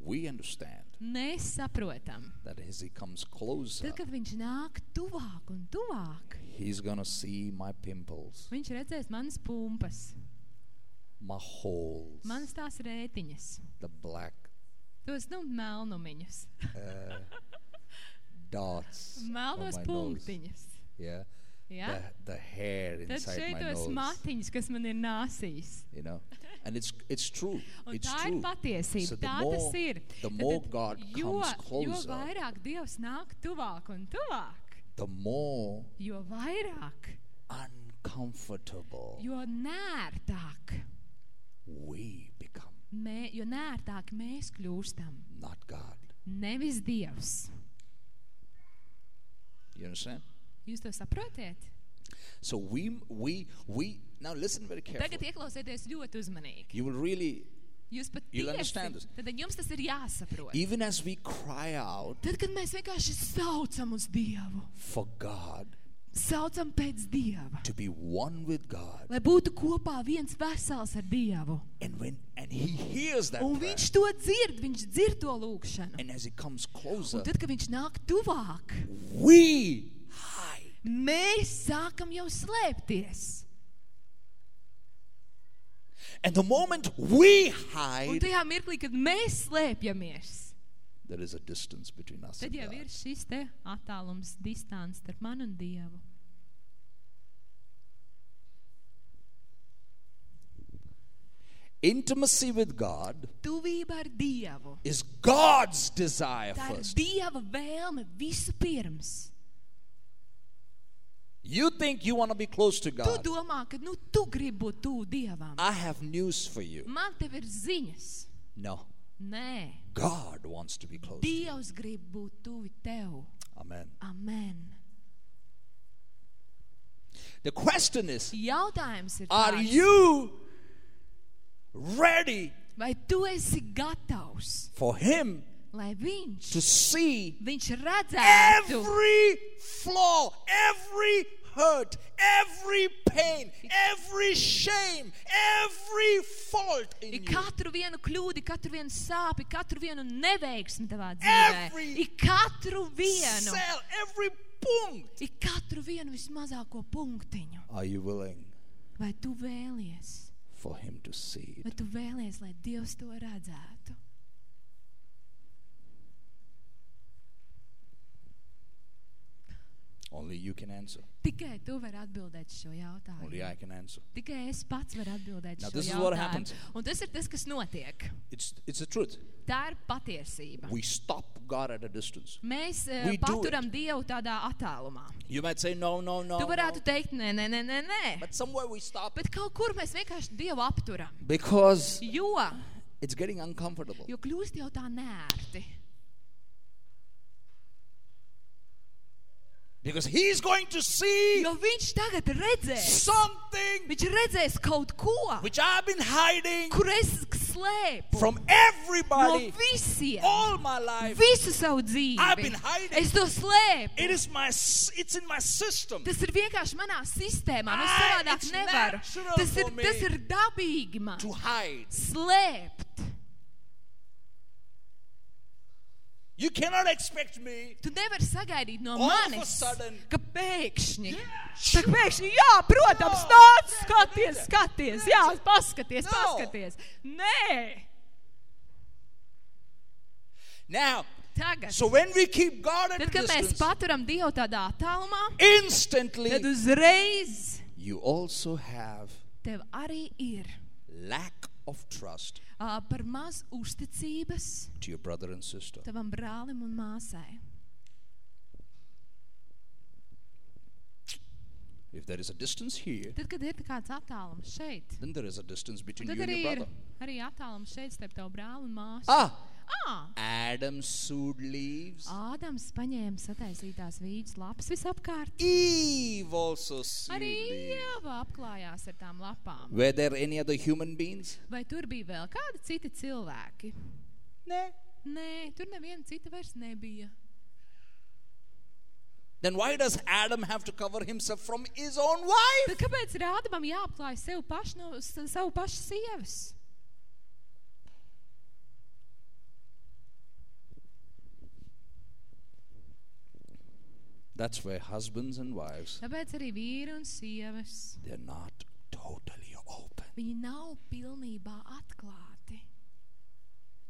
we understand mēs saprotam, that as He comes closer, tad, kad Viņš nāk tuvāk un tuvāk, He's to see my pimples, Viņš redzēs manas pumpas, my holes, manas tās rētiņas, the black tos nu melnumiņus, uh, dots melnos punktiņus. Yeah. Ja? The, the hair Tad inside šeit my tos nose. matiņus, kas man ir nāsīs. You know, and it's it's true. Un it's tā ir true. patiesība. So the tā more, tas ir. the Tad- more tad God jo, comes jo closer, vairāk Dievs nāk tuvāk un tuvāk, the more jo vairāk, uncomfortable jo nērtāk, we become, mē, jo nērtāk mēs kļūstam. not God. Nevis Dievs. You understand? Jūs to saprotiet? So we we we now listen very Tagad carefully. ieklausieties ļoti uzmanīgi. You will really, Jūs pat You'll understand this. tad jums tas ir jāsaprot. even as we cry out Tad, kad mēs vienkārši saucam uz Dievu, for God saucam pēc Dieva, to be one with God, lai būtu kopā viens vesels ar Dievu. and when and He hears that, Un prayer, viņš to dzird, viņš dzird to lūgšanu. and as He comes closer, Un tad, kad viņš nāk tuvāk, we hide. mēs sākam jau slēpties. And the moment we Un hide, tajā mirklī, kad mēs slēpjamies, there is a distance between us tad and jau God. ir šis te attālums, distance starp mani un Dievu. Intimacy with God Tuvība ar Dievu. is God's desire Tā ir first. Dieva vēlme visu pirms. You think you want to be close to Tu God. domā, ka nu, tu gribi būt tuvu Dievam. I have news for you. Man tev ir ziņas. No. Nē, God wants to be close. to you. Dievs grib būt tuvi tev. Amen. Amen. The question is Jautājums ir Are tāds, you ready vai tu esi gatavs, for Him lai viņš, to see viņš redzētu every flaw, every hurt, every pain, every shame, every fault in Ik you? katru vienu kļūdi, katru vienu sāpi, katru vienu neveiksmi tavā dzīvē. Every Ik katru vienu, Cell, every punct. ik katru vienu vismazāko punktiņu. Are you willing Vai tu vēlies, for Him to see it? vai tu vēlies, lai Dievs to redzētu? Only you can answer. Tikai tu vari atbildēt šo jautājumu. Only I can answer. Tikai es pats varu atbildēt Now, šo this is what jautājumu. happens. Un tas ir tas, kas notiek. It's, it's the truth. Tā ir patiesība. We stop God at a distance. Mēs uh, We do paturam Dievu tādā attālumā. You might say, no, no, no. Tu varētu no. teikt, nē, nē, nē, nē, nē. But somewhere we stop Bet kaut kur mēs vienkārši Dievu apturam. because Jo, it's getting uncomfortable. jo kļūst jau tā nērti. Because He's going to see Jo viņš tagad redzēs, something viņš redzēs kaut ko, which I've been hiding kur es slēpu from no everybody visiem. all my life. Visu savu I've dzīvi. been hiding. Es to slēpu. It is my, s- it's in my system. Tas ir vienkārši manā sistēmā. Nu, Ah, savādāk it's nevaru. natural Tas ir, for me tas ir dabīgi man. To hide. Slēpt. You cannot expect me Tu nevari sagaidīt no All of a manis, sudden- ka pēkšņi. sure. Tā pēkšņi, jā, protams, No. nāc, skaties, skaties, jā, paskaties, No. paskaties. Nē, Now, tagad. so when we keep God at a Tad, kad mēs distance, paturam Dievu tādā attālumā, instantly tad uzreiz you also have tev arī ir lack of trust uh, par maz uzticības to your brother and sister. tavam brālim un māsai. If there is a distance here, Tad, kad ir kāds attālums šeit, then there is a distance between tad you and arī your ir brother. arī attālums šeit starp tavu brāli un māsu. Ah, Ah, Adam sewed leaves. Ādams paņēma sataisītās vīģes lapas visapkārt. Eve also sewed Arī leaves. Ieva apklājās ar tām lapām. Were there any other human beings? Vai tur bija vēl kādi citi cilvēki? No. Nē, tur neviena cita vairs nebija. Then why does Adam have to cover himself from his own wife? Tad kāpēc ir Ādamam jāapklāj sev pašu no s- savu pašu sievas? That's where husbands and wives Tāpēc arī vīri un sievas, they're not totally open. viņi nav pilnībā atklāti.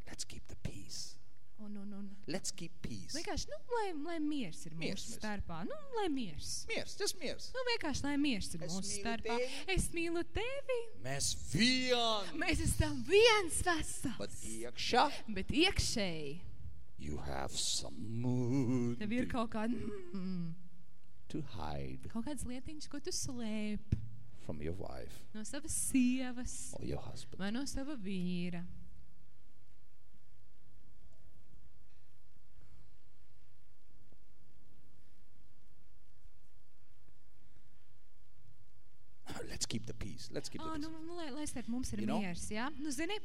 Let's keep the peace. Un, un, un. Let's keep peace. Vienkārši, nu, lai, lai miers ir Miers, mūsu miers. starpā. Nu, lai miers. Miers, just miers. Nu, vienkārši, lai miers ir Es mūsu mīlu starpā. tevi. Es mīlu tevi. Mēs vien. Mēs esam viens vesels. Bet iekšā Bet iekšēji you have some mood tev ir kaut, kāda, mm, to hide kaut kādas lietiņas, ko tu slēp from your wife no savas sievas or your husband. vai no sava vīra. Let's keep the peace. Let's keep the Ah, peace. nu, nu, lai, lai starp mums ir You know? miers, jā? Nu, zini,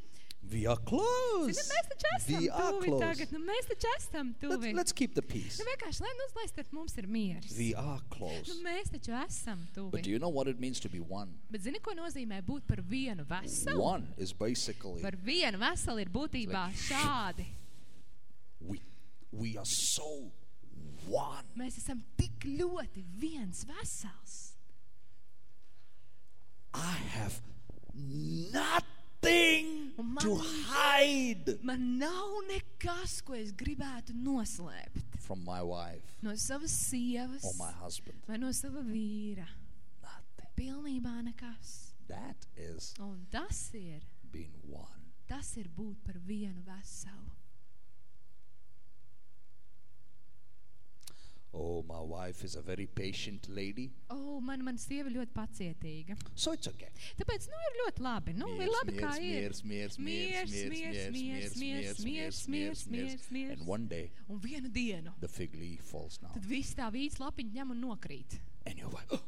We are zini, close. mēs taču esam We are tuvi close. tagad. Nu, mēs taču esam Let's, tuvi. let's keep the peace. Nu, vienkārši, lai, nu, lai starp mums ir miers. We are close. Nu, mēs taču esam tuvi. But do you know what it means to be one? Bet zini, ko nozīmē būt par vienu veselu? One is basically Par vienu veselu ir būtībā šādi. we we are so one. Mēs esam tik ļoti viens vesels. I have nothing Un man- to hide Man nav nekas, ko es gribētu noslēpt from my wife no savas sievas or my husband. vai no sava vīra. Nothing. Pilnībā nekas. That is Un tas ir, being one. tas ir būt par vienu veselu. Oh, my wife is a very patient lady, O, oh, man, man sieva ļoti pacietīga. so it's okay. Tāpēc, nu, ir ļoti labi. Nu, ir Miers, labi, kā miers, ir. miers, miers, Miers, miers, miers, miers, miers, miers, miers, miers, miers, miers, miers, miers. And one day Un vienu dienu, the fig leaf falls down, tad viss tā vīds lapiņa ņem un nokrīt. and you're like, oh,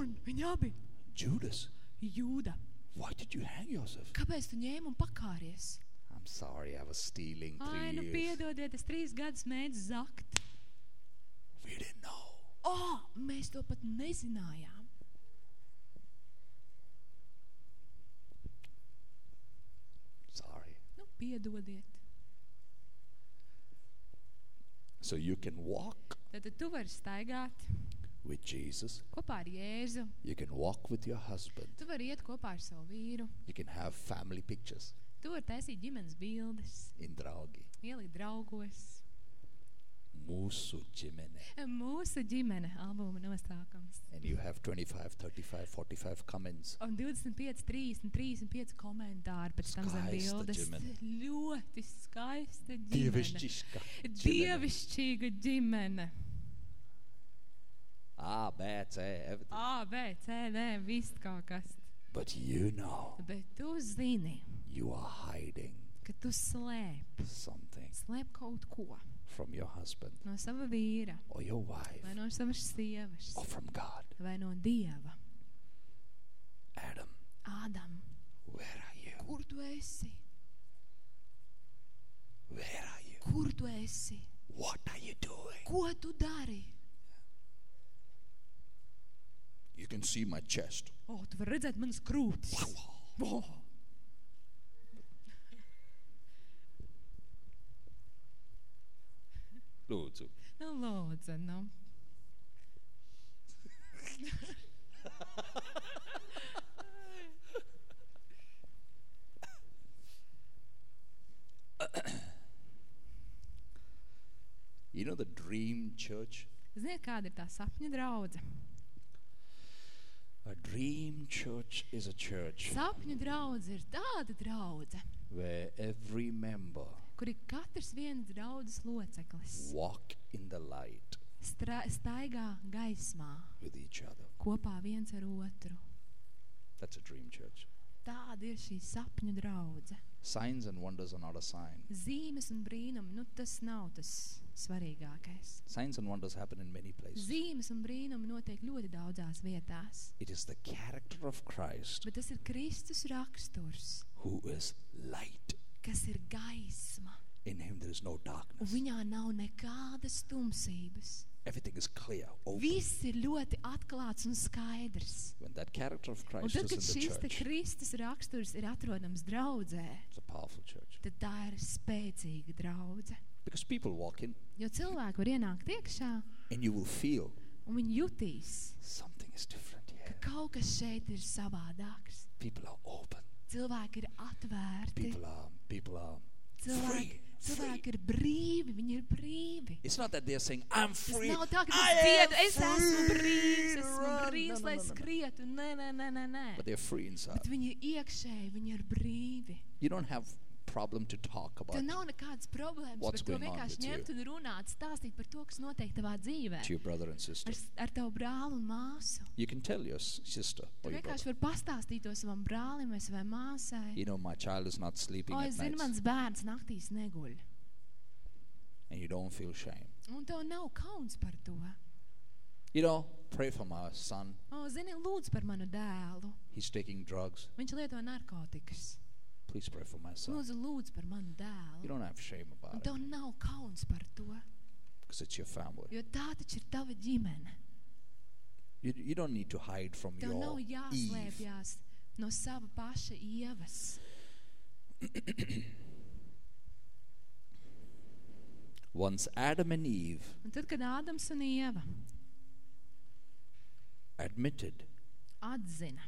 Un viņi abi, Judas, jūda, why did you hang yourself? kāpēc tu ņēmi un pakāries? I'm sorry, I was stealing Ai, nu three years. piedodiet, es trīs gadus mēģinu zakt. We didn't know. Oh, mēs to pat nezinājām. Sorry. Nu, piedodiet. So you can walk Tad tu vari staigāt with Jesus. kopā ar Jēzu. You can walk with your husband. Tu vari iet kopā ar savu vīru. You can have family pictures Tu vari taisīt ģimenes bildes, in Draugi. ielikt draugos. Mūsu ģimene. Mūsu ģimene albuma nosaukums. And you have 25, 35, 45 comments. Un 25, 30, 35 komentāri pēc tam zem Skaista bildes. ģimene. Ļoti skaista ģimene. Dievišķiska ģimene. Dievišķīga ģimene. A, B, C, everything. A, B, C, D, viss kaut kas. But you know Bet tu zini, you are hiding ka tu slēp, something slēp kaut ko from your husband no sava vīra, or your wife vai no savas sievas, or from God. vai no Dieva. Adam, Ādam, where are you? kur tu esi? Where are you? Kur tu esi? What are you doing? Ko tu dari? You can see my chest. O, tu vari redzēt manas krūtis. O, Lūdzu. nu, lūdzu, nu. You know the dream church? Ziniet, kāda ir tā sapņa draudze? A dream church is a church Sapņu draudze ir tāda draudze, where every member kur ir katrs viens draudzes loceklis. walk in the light Stra staigā gaismā with each other. kopā viens ar otru. That's a dream church. Tāda ir šī sapņu draudze. Signs and wonders are not a sign. Zīmes un brīnumi, nu tas nav tas svarīgākais. Signs and wonders happen in many places. Zīmes un brīnumi notiek ļoti daudzās vietās. It is the character of Christ Bet tas ir Kristus raksturs, who is light. Kas ir gaisma. In him there is no Un darkness. viņā nav nekādas tumsības. Everything is clear, open. Viss ir ļoti atklāts un skaidrs. When that character of Un Christ tad, is kad in the šis te Kristus raksturs ir atrodams draudzē, it's a powerful church. tad tā ir spēcīga draudze. Because people walk in Jo cilvēki var ienākt iekšā, and you will feel un viņi jutīs, something is different ka here. kaut kas šeit ir savādāks. People are open. Cilvēki ir atvērti, People are people are cilvēki, free. cilvēki ir brīvi, viņi ir brīvi. It's not that they're saying, I'm Tas free. nav tā, ka I tas dzied, am es esmu free, brīvs, esmu run." brīvs, No, lai no, no, no. skrietu. Nē, nē, nē, nē, nē. But they're free inside. Bet viņi iekšēji, viņi ir brīvi. You don't have problem to talk about Tev nav nekādas problēmas What's par to going on vienkārši with you? ņemt un runāt, stāstīt par to, kas notiek tavā dzīvē. to your brother and sister. Ar, s- ar tavu brāli un māsu. You can tell your s- sister Tu or your vienkārši brother. vari pastāstīt to savam brālim vai savai māsai. You know, my child is not sleeping O, at es zinu, night, mans bērns naktīs neguļ. and you don't feel shame. Un tev nav kauns par to. You know, pray for my son. O, zini, lūdzu par manu dēlu. He's taking drugs. Viņš lieto narkotikas. Please pray for my son. Lūdzu, lūdzu par manu You dēlu. don't have shame Un about it tev nav kauns par to. because it's your family. Jo tā taču ir tava ģimene. You, you don't need to hide from Tev nav your Eve. jāslēpjas no sava paša ievas. Once Adam and Eve Un tad, kad Ādams un Ieva admitted, atzina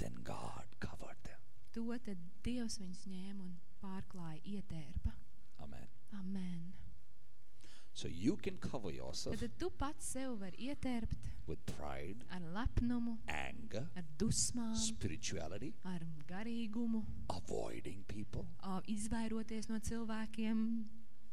then God covered them. to, tad Dievs viņus ņēma un pārklāja ietērpa. Amen. Amen. So you can cover yourself Tad tu pats sev vari ietērpt with pride, ar lepnumu, anger, ar dusmām, spirituality, ar garīgumu, avoiding people. izvairoties no cilvēkiem.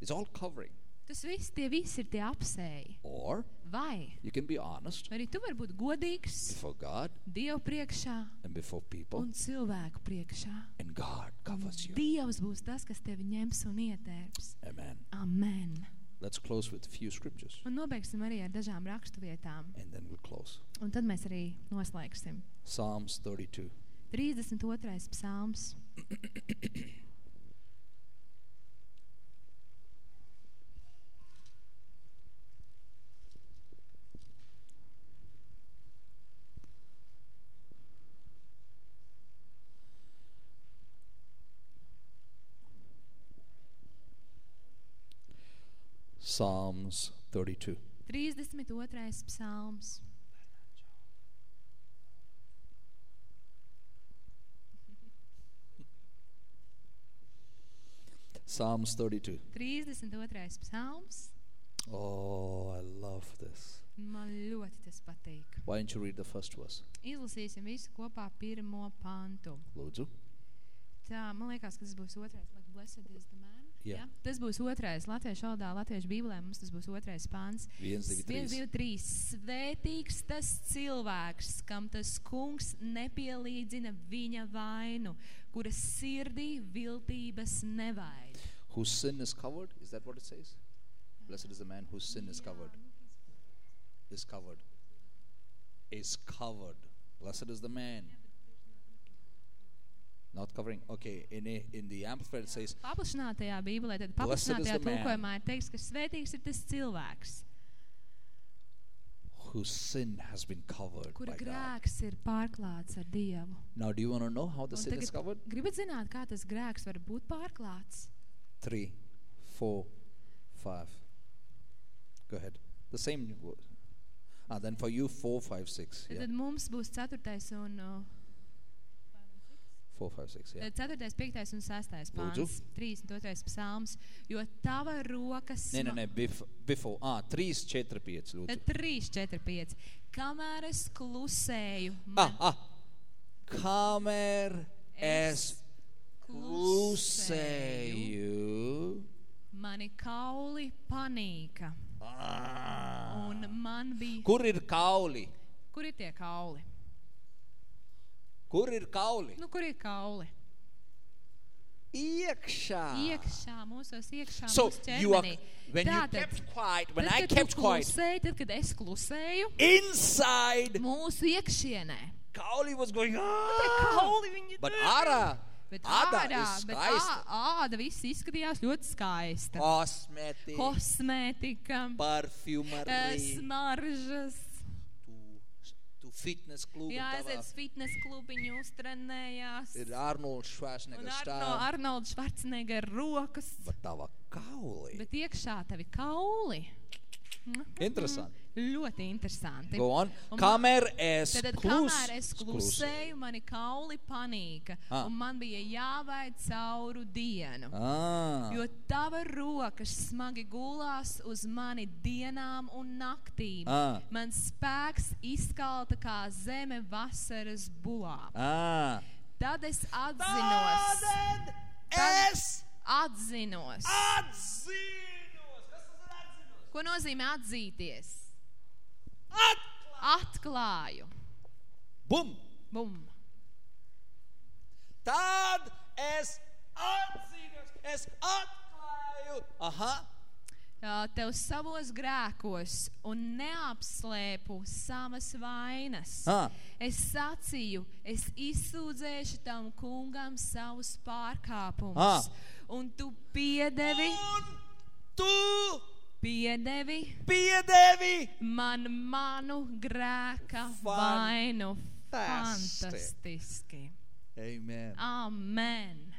It's all covering. Tas viss, tie visi ir tie apsēji. Or Vai you can be honest arī tu vari būt godīgs before God Dievu priekšā and before people, un cilvēku priekšā. and God Un covers you. Dievs būs tas, kas tevi ņems un ietērps. Amen. Amen. Let's close with a few scriptures Un nobeigsim arī ar dažām rakstu vietām. and then we'll close. Un tad mēs arī noslēgsim. Psalms 32. 32. psalms. Psalms 32. 32. psalms. Psalms 32. 32. psalms. Oh, I love this. Man ļoti tas patīk. Why don't you read the first verse? Izlasīsim visu kopā pirmo pantu. Lūdzu. Tā, man liekas, ka tas būs otrais. Like, blessed is the man. Jā. Ja? Tas būs otrais. Latviešu valodā, latviešu bībelē mums tas būs otrais pāns. 1, 2, 1, 2, 3. 3. Svētīgs tas cilvēks, kam tas kungs nepielīdzina viņa vainu, kuras sirdī viltības nevaid. Whose sin is covered? Is that what it says? Blessed is the man whose sin is covered. Is covered. Is covered. Blessed is the man. Not covering. Okay, in a, in the amplified it says, Paplašinātajā bībelē, tad Blessed is paplašinātajā the man. tulkojumā ir teikts, ka svētīgs ir tas cilvēks, whose sin has been covered kura by God. grēks ir pārklāts ar Dievu. Now, do you want to know how the Un sin is tagad covered? Gribat zināt, kā tas grēks var būt pārklāts? Three, four, five. Go ahead. The same word. Ah, then for you, four, five, six. Tad, Yeah. tad mums būs ceturtais un uh, Four, five, six. Yeah. tad ceturtais, piektais un sestais Lūdzu. pāns. 32. psalms. Jo tava rokas... Ne, ne, ne, bef- before. Ah, three, četri, pieci, lūdzu. Tad 3, 4, 5. Kamēr es klusēju, Ah, man ah. Kamēr es klusēju. mani kauli panīka. Ah. Un man bija... Kur ir kauli? Kur ir tie kauli? Kur ir kauli? Nu, kur ir kauli? Iekšā. Iekšā, mūsos iekšā, So mūsu you are, ķermenī. when you Tātad, kept quiet, when tad, I kept quiet, klusēji, tad, kad es klusēju, inside mūsu iekšienē. kauli was going ah. kauli viņi But ārā, Bet ādā ārā, bet āda viss izskatījās ļoti skaista. Kosmētika, Kosmētika, eh, parfumērija, smaržas. Fitness klubu. Jā, aiziet uz fitnes klubiņu, uztrenējās. Ir Arnolds Un Švēsnega ar no stāv. Arnolda Švarcneger rokas. Bet tava kauli. Bet iekšā tavi kauli. Interesanti. Ļoti interesanti. Un Kamēr es Tad, klus, kamēr es klusēju, mani kauli panika, Ah. un man bija jāvaid cauru dienu. Ah. Jo tava rokas smagi gulās uz mani dienām un naktīm. Ah. Man spēks izkalta kā zeme vasaras bulā. Ah. Tad es atzinos, Tad- es atzinos. atzinos. Atzinos? Ko nozīmē atzīties? Atklāju. Bum. Bum. Tad es atzinos. Es atklāju. Aha. Tev savos grēkos un neapslēpu savas vainas. Ah. Es sacīju, es izsūdzēšu tam kungam savus pārkāpumus. Ah. Un tu piedevi, Un tu piedevi piedevi. man manu grēka Fan- vainu. Fantastic. Fantastiski. Amen. Amen.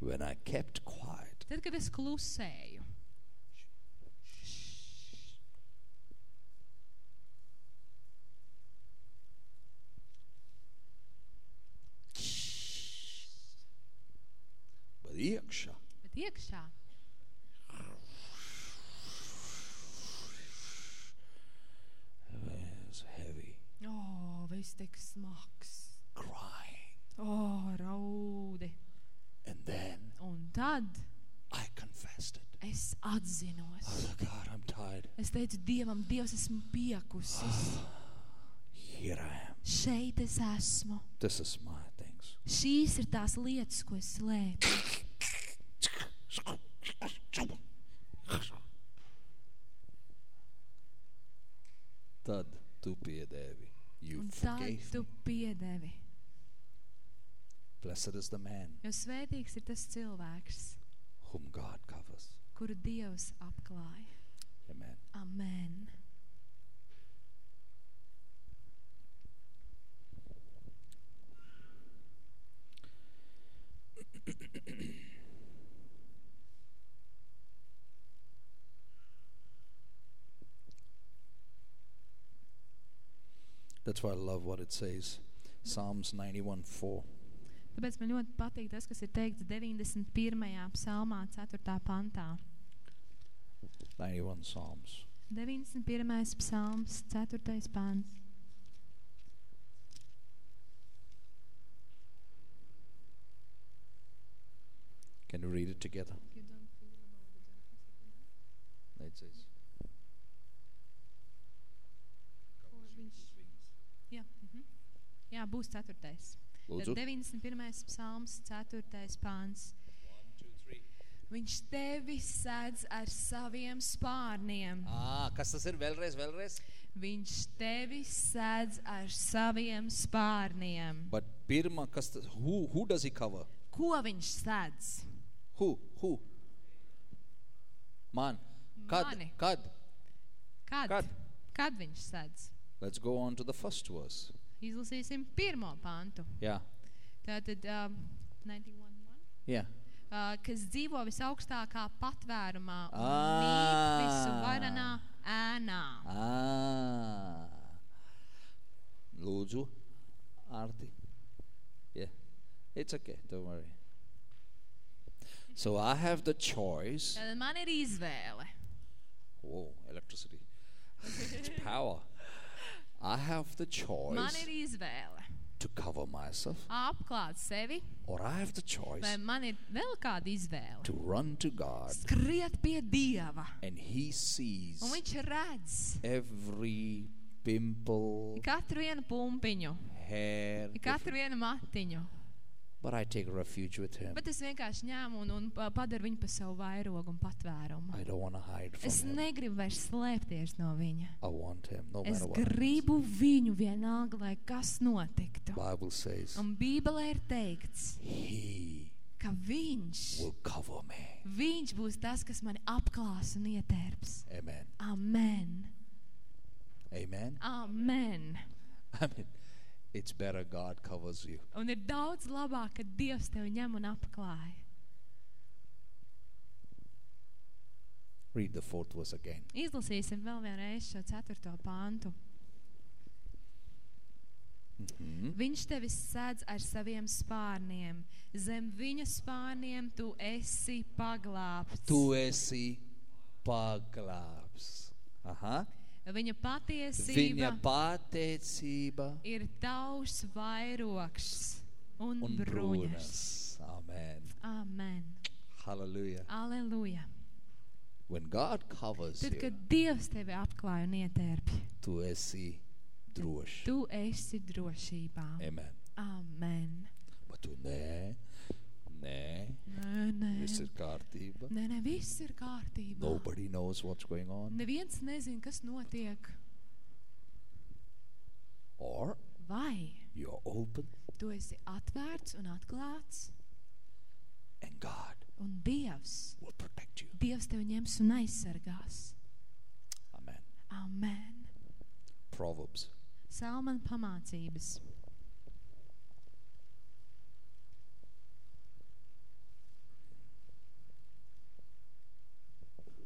When I kept quiet, Tad, kad es klusēju, bet iekšā bet iekšā was heavy, oh, viss tik smags. crying. Oh, raudi. And then Un tad I confessed it. es atzinos. I was like, God, I'm tired. Es teicu Dievam, Dievs, esmu piekusis. Here I am. Šeit es esmu. This is my things. Šīs ir tās lietas, ko es slēpu. Tad tu piedevi. You tad tu piedevi. Blessed is the man Jo svētīgs ir tas cilvēks, whom God covers. kuru Dievs apklāja. Amen. Amen. That's why I love what it says. Psalms 91 4. Tāpēc man ļoti patīk tas, kas ir teikts 91. psalmā, 4. pantā. 91 Psalms. 91. psalms, 4. pants. Can you read it together? It says. Jā, mhm. Jā būs 4. Lūdzu. Tad 91. psalms, 4. pāns. Viņš tevi sēdz ar saviem spārniem. Ah, kas tas ir? Vēlreiz, vēlreiz. Viņš tevi sēdz ar saviem spārniem. But pirma, kas tas, who, who does he cover? Ko viņš sēdz? Who? Who? Man. Kad? Mani. Kad? Kad? Kad? Kad viņš sēdz? Let's go on to the first verse. Izlasīsim pirmo pantu. Yeah. Tātad um, 91. Yeah. Uh, kas dzīvo visaugstākā patvērumā un Ah. mīt visu varanā ēnā. Ah. Lūdzu, Arti. Yeah. It's okay, don't worry. So I have the choice. Tad man ir izvēle. Whoa, electricity. it's power. I have the Man choice ir izvēle to cover myself, apklāt sevi, or I have the choice vai man ir vēl kāda izvēle. to run to God Skriet pie Dieva, and He sees un Viņš redz every pimple, katru vienu pumpiņu, hair. katru vienu matiņu. But I take refuge with Him. Bet es vienkārši ņēmu un, un pa- padaru viņu par savu vairogu un patvērumu. I don't want to hide from Es Him. negribu vairs slēpties no viņa. I want Him, no Es matter what. happens. gribu viņu vienalga, lai kas notiktu. Bible says Un Bībelē ir teikts, He ka viņš, will cover me. viņš būs tas, kas mani apklās un ietērps. Amen. Amen. Amen. Amen. I mean, it's better God covers you. Un ir daudz labāk, ka Dievs tevi ņem un apklāj. Read the fourth verse again. Izlasīsim vēl vienreiz šo ceturto pāntu. Mhm. Viņš tevi sēdz ar saviem spārniem. Zem viņa spārniem tu esi paglābts. Tu esi paglābs. Aha. Viņa patiesība Viņa pateicība ir tavs vairoks un, un bruņas. Amen. Amen. Hallelujah. Aleluja. When God covers Tad, you, kad Dievs tevi apklāj un ietērpj, tu esi droši. tu esi drošībā. Amen. Amen. Bet tu nē, nē, Nē, nē. viss ir kārtība. Nē, nē, viss ir kārtībā. Nobody knows what's going on. Neviens nezina, kas notiek. Or Vai you're open tu esi atvērts un atklāts, and God un Dievs, will protect you. Dievs tevi ņems un aizsargās. Amen. Amen. Proverbs Salman pamācības.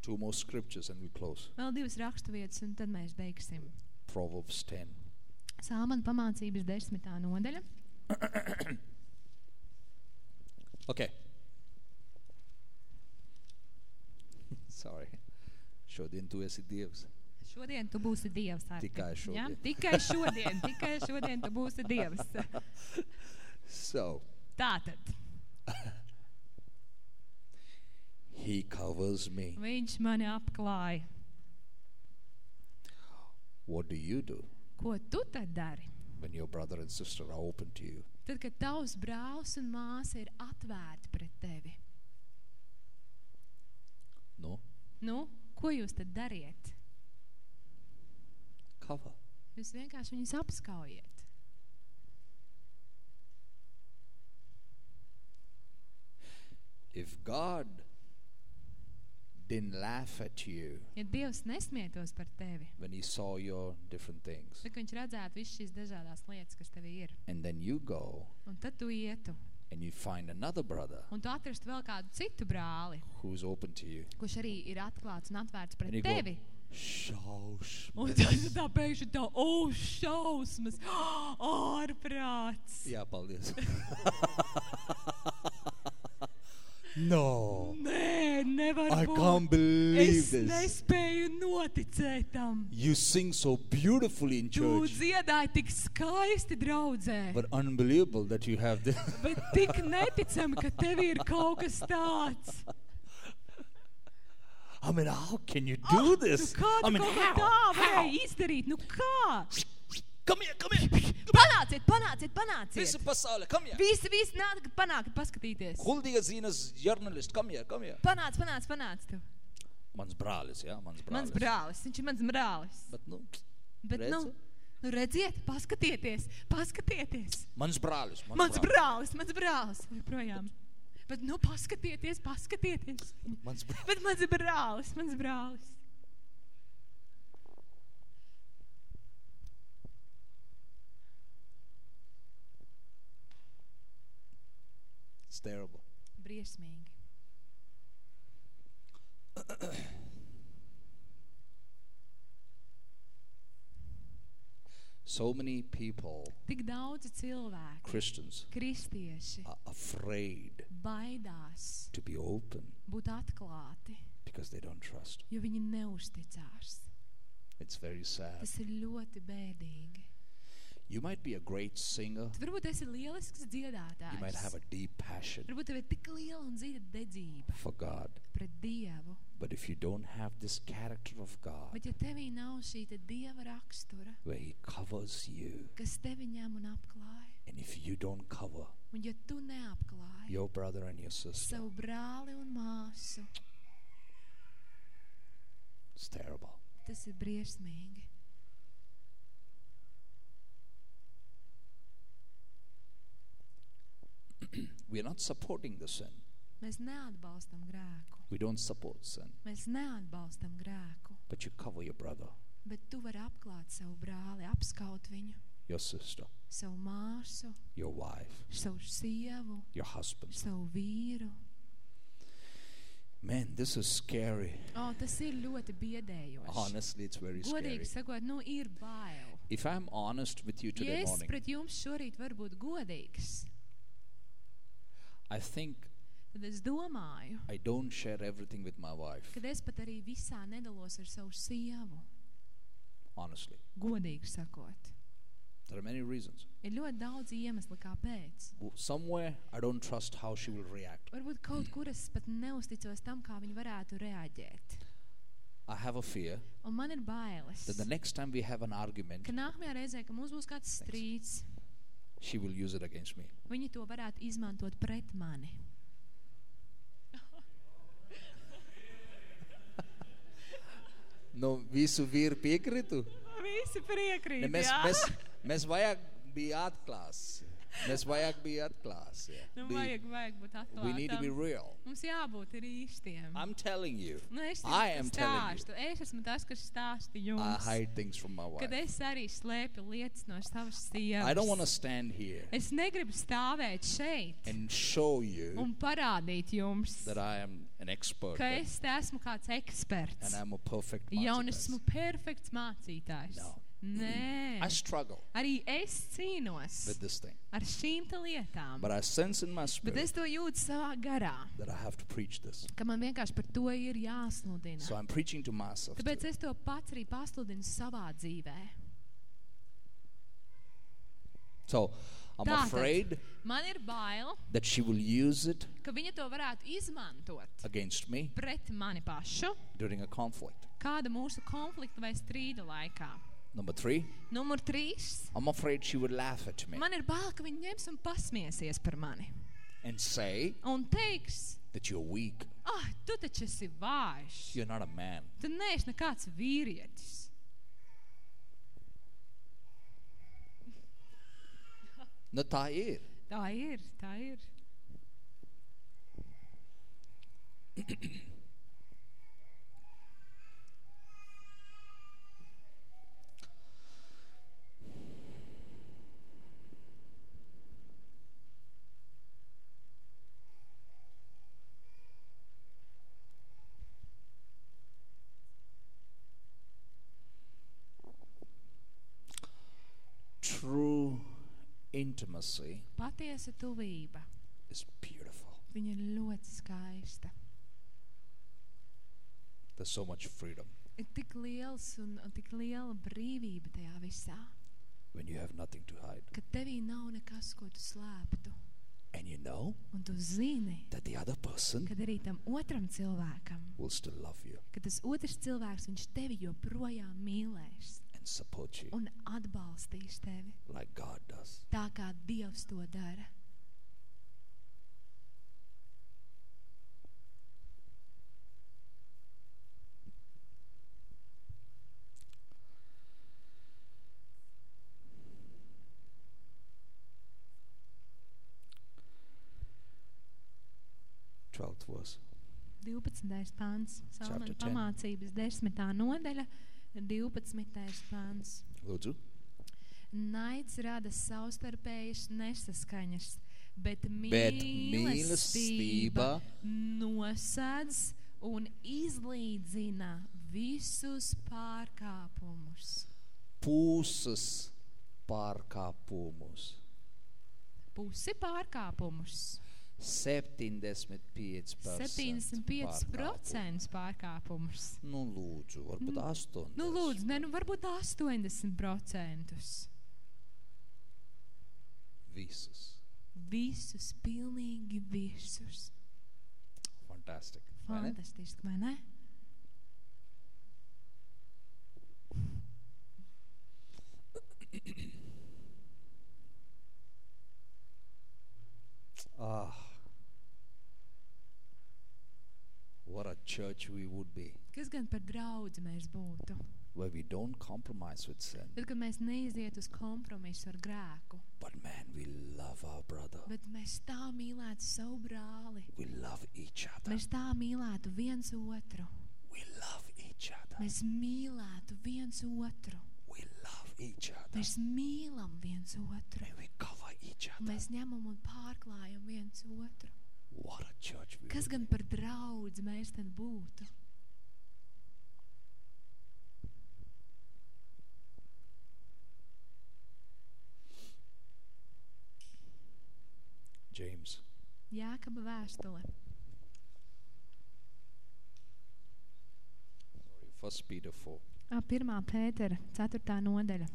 Two more scriptures and we close. Vēl divas raksturvietas, un tad mēs beigsim. Proverbs 10. Salman pamācības desmitā nodaļa. Okay. Sorry. Šodien tu esi Dievs. Šodien tu būsi Dievs. Arti. Tikai Ja? šodien. Tikai šodien, tikai šodien tu būsi Dievs. So, Tātad he covers me. viņš mani apklāja. What do you do Ko tu tad dari? when your brother and sister are open to you? Tad, kad tavs brālis un māsa ir atvērti pret tevi, No? nu, ko jūs tad dariet? Cover. Jūs vienkārši viņus apskaujiet. If God didn't laugh at you Ja Dievs nesmietos par tevi, when he saw your different things, tad viņš redzētu visas šīs dažādas lietas, kas tev ir. and then you go Un tad tu ietu, and you find another brother un tu atrastu vēl kādu citu brāli, who's open to you, kurš arī ir atklāts un atvērts pret And you go, tevi. Šausmas. Un tad tā pēkšņi tā, oh, šausmas, ārprāts. Jā, paldies. no. Nē, nevar I būt. can't believe Es this. nespēju noticēt tam. You sing so beautifully in Tu church, dziedāji tik skaisti draudzē, but unbelievable that you have this. bet tik neticami, ka tev ir kaut kas tāds. I mean, how can you Ah, do this? Kā I tu mean, kaut how? tā How? varēji izdarīt? Nu kā? Come here, come here. Panāciet, panāciet, panāciet. Visu pasauli, come here. Visi, visi nāk, panākt, paskatīties. Kuldīga Zīnas žurnālists, come here, come here. Panāc, panāc, panāc tu. Mans brālis, jā, mans brālis. Mans brālis, viņš ir mans brālis. Bet, nu, Bet, redzi? nu, nu redziet, paskatieties, paskatieties. mans brālis, mans, Mans brālis. brālis, mans brālis, joprojām. Bet, nu, paskatieties, paskatieties. Mans brālis. Bet mans brālis, mans brālis. It's terrible. Briesmīgi. So many people, Tik daudzi cilvēki, Christians, kristieši, are afraid baidās to be open būt atklāti, because they don't trust. jo viņi neusticās. It's very sad. Tas ir ļoti bēdīgi. You might be a great singer. Tad varbūt esi lielisks You might have a deep passion Varbūt tev ir tik liela un dziļa dedzība for God. pret Dievu. But if you don't have this character of God, Bet ja tevī nav šī te Dieva rakstura, where He covers you, kas tevi ņem un apklāj, and if you don't cover un ja tu neapklāji your brother and your sister, savu brāli un māsu, it's terrible. tas ir briesmīgi. We are not supporting the sin. Mēs neatbalstam grēku. We don't support sin. Mēs neatbalstam grēku. But you cover your brother, Bet tu vari apklāt savu brāli, apskaut viņu, your sister, savu māsu, your wife, savu sievu, your husband. savu vīru. Man, this is scary. O, tas ir ļoti biedējoši. Honestly, it's very scary. Godīgi sakot, nu ir bail. If I'm honest with you Ja today es morning, pret jums šorīt varu būt godīgs, I think tad es domāju, I don't share everything with my wife. ka es pat arī visā nedalos ar savu sievu. Honestly, Godīgi sakot. there are many reasons. Ir ļoti daudz iemeslu, kāpēc. W- Somewhere, I don't trust how she will react. Varbūt kaut kur es pat neusticos tam, kā viņi varētu reaģēt. I have a fear Un man ir bailes, that the next time we have an argument, ka nākamajā reizē, kad mums būs kāds strīds, she will use it against me. viņi to varētu izmantot pret mani. No, visu vīru piekritu. Visi piekrīt. Ne, mēs, mēs, mēs vajag bija atklās. Mēs vajag bija atklās. Yeah. Nu, Be- vajag, vajag būt we need to be atklātam. real. Mums jābūt ir īstiem. I'm telling you, Nu, es I jums am telling stāstu. Es esmu tas, kas stāsta I jums. hide things from my wife. Kad es arī slēpu lietas no savas I don't want to sievas. stand here Es negribu stāvēt šeit and show you un parādīt jums, that I am an expert ka and es te esmu kāds eksperts. and I'm a perfect Ja un multitask. esmu perfekts mācītājs. No. Nē, I struggle arī es cīnos with this thing. ar šīm te lietām. But I sense in my Bet spirit es to jūtu savā garā, that I have to preach this. ka man vienkārši par to ir jāsludina. So I'm preaching to myself. Tāpēc today. es to pats arī pasludinu savā dzīvē. So I'm Tātad. afraid Man ir bail, that she will use it ka viņa to varētu izmantot against me pret mani pašu during a conflict. kāda mūsu konflikta vai strīda laikā. Number three, Numur trīs. I'm afraid she would laugh at me Man ir bail, ka viņa ņems un pasmiesies par mani. and say Un teiks, that you're weak. ah, tu taču esi vājš. You're not a man. Tu neesi nekāds vīrietis. Nu, tā ir. Tā ir, tā ir. True intimacy Patiesa tuvība. is beautiful. Viņa ir ļoti skaista. There's so much freedom Ir tik liels un, un tik liela brīvība tajā visā, when you have nothing to hide. ka tevī nav nekas, ko tu slēptu. And you know Un tu zini, that the other person kad arī tam otram cilvēkam, will still love you ka tas otrs cilvēks, viņš tevi joprojām mīlēs and support you un atbalstīs tevi like God does. tā, kā Dievs to dara. Twelfth verse. 12. pāns, 10. pamācības 10. nodaļa, 12. pāns. Lūdzu. Naids rada savstarpējas nesaskaņas, bet Bet mīlestība nosēdz un izlīdzina visus pārkāpumus. puses pārkāpumus. Pusi pārkāpumus. 75% 75% pārkāpumus. Nu, lūdzu, varbūt 8. Nu, lūdzu, ne, nu varbūt 80%. Visus. Visus, pilnīgi visus. Fantastic. vai ne? Fantastiski, vai ne? Ah. What a church we would be Kas gan par draudzi mēs būtu? where we don't compromise with sin. Tad, kad mēs neiziet uz kompromisu ar grēku, But man, we love our brother. bet mēs tā mīlētu savu brāli, We love each other. mēs tā mīlētu viens otru, We love each other. mēs mīlētu viens otru, We love each other. mēs mīlam viens otru, And we cover each other. mēs ņemam un pārklājam viens otru. What a church we Kas gan par draudzi mēs tad būtu? James. Jākaba vēstule. Sorry, First Peter 4. Ā, Pirmā Pētera, ceturtā nodaļa.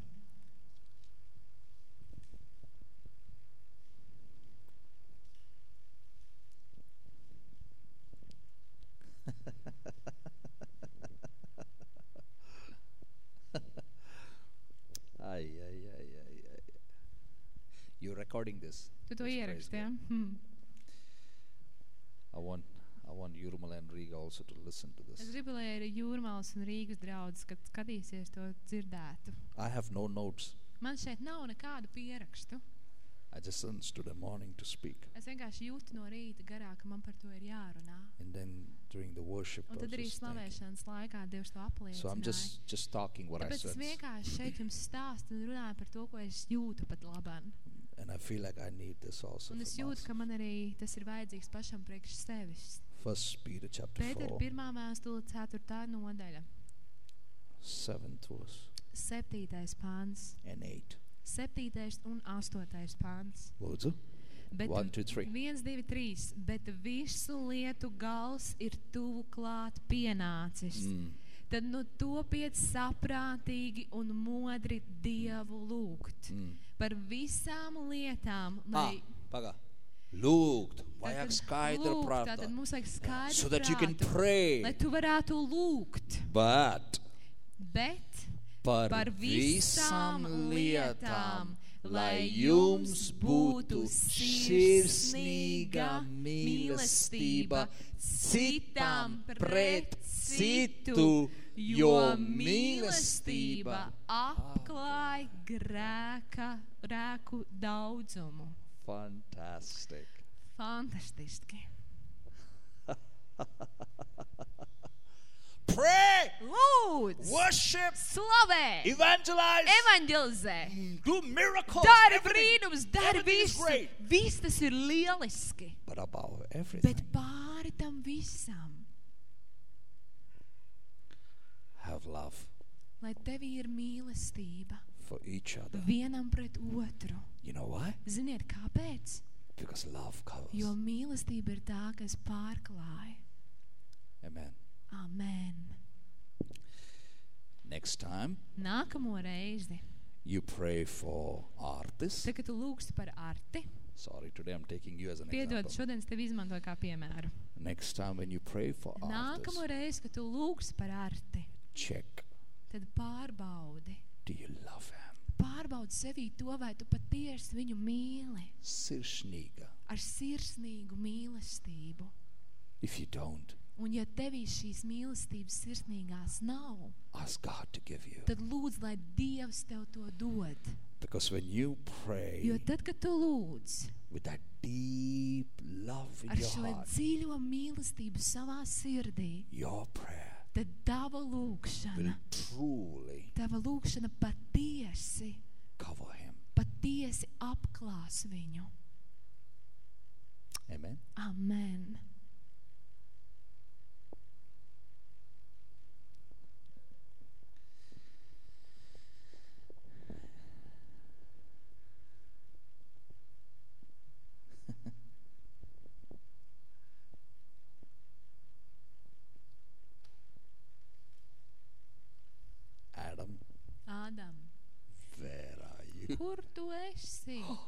Tu to Yes, praise ieraksti, God. ja? Hmm. I want I want Yurmal and Riga also to listen to Es this. gribu, lai arī Jūrmālas un Rīgas draudzes, kad skatīsies to dzirdētu. I have no notes. Man šeit nav nekādu pierakstu. I just understood a morning to speak. Es vienkārši jūtu no rīta garā, ka man par to ir jārunā. And then during the worship Un I tad was arī just thinking. slavēšanas laikā Dievs to So I'm apliecināja. just just talking what I Tāpēc es said. vienkārši šeit jums stāstu un runāju par to, ko es jūtu pat labāk. And I feel like I need this also. Un es jūtu, ka man arī tas ir vajadzīgs pašam priekš sevis. First Peter chapter Pētera 4, pirmā vēstule, ceturtā nodaļa, 7th verse septītais pāns, and 8. septītais un astotais pāns. Lūdzu. Bet One, two, three. viens, divi, trīs, bet visu lietu gals ir tuvu klāt pienācis. Mm. Tad nu topiet saprātīgi un modri Dievu lūgt Mm. Par visām lietām, Ah, lai paga. Lūgt. Vajag Tātad skaidru lūgt, prātu. Tātad mums vajag skaidru So that you can prātu, pray. lai tu varētu lūgt, But bet par, par visām lietām, lai jums būtu sirsnīga mīlestība citam pret citu, jo mīlestība apklāj grēka, grēku daudzumu. Fantastic. Fantastiski! Pray, Lūdzu! worship, Slavē! evangelize, Evangelizē! do miracles. Dari brīnums, dari visu! Viss tas ir lieliski! But above Bet everything, pāri tam visam, have love lai tevī ir mīlestība for each other. vienam pret otru. You know why? Ziniet, kāpēc? Because love covers. Jo mīlestība ir tā, kas pārklāj. Amen. Amen. Next time, Nākamo reizi, you pray for artists. tad, kad tu lūgsi par arti, Sorry, today I'm taking you as an piedod, example. šodien es tevi izmantoju kā piemēru. Next time when you pray for Nākamo artists, reizi, kad tu lūgsi par arti, check. tad pārbaudi. Do you love him? Pārbaudi sevī to, vai tu patiesi viņu mīli Sirsnīga. ar sirsnīgu mīlestību. If you don't, Un ja tevī šīs mīlestības sirsnīgās nav, ask God to give you. tad lūdz, lai Dievs tev to dod. Because when you pray Jo tad, kad tu lūdz with that deep love in ar your šo heart, dziļo mīlestību savā sirdī, your prayer tad tava truly tava lūkšana patiesi, patiesi apklās viņu. Amen. Amen. tu esi. Oh,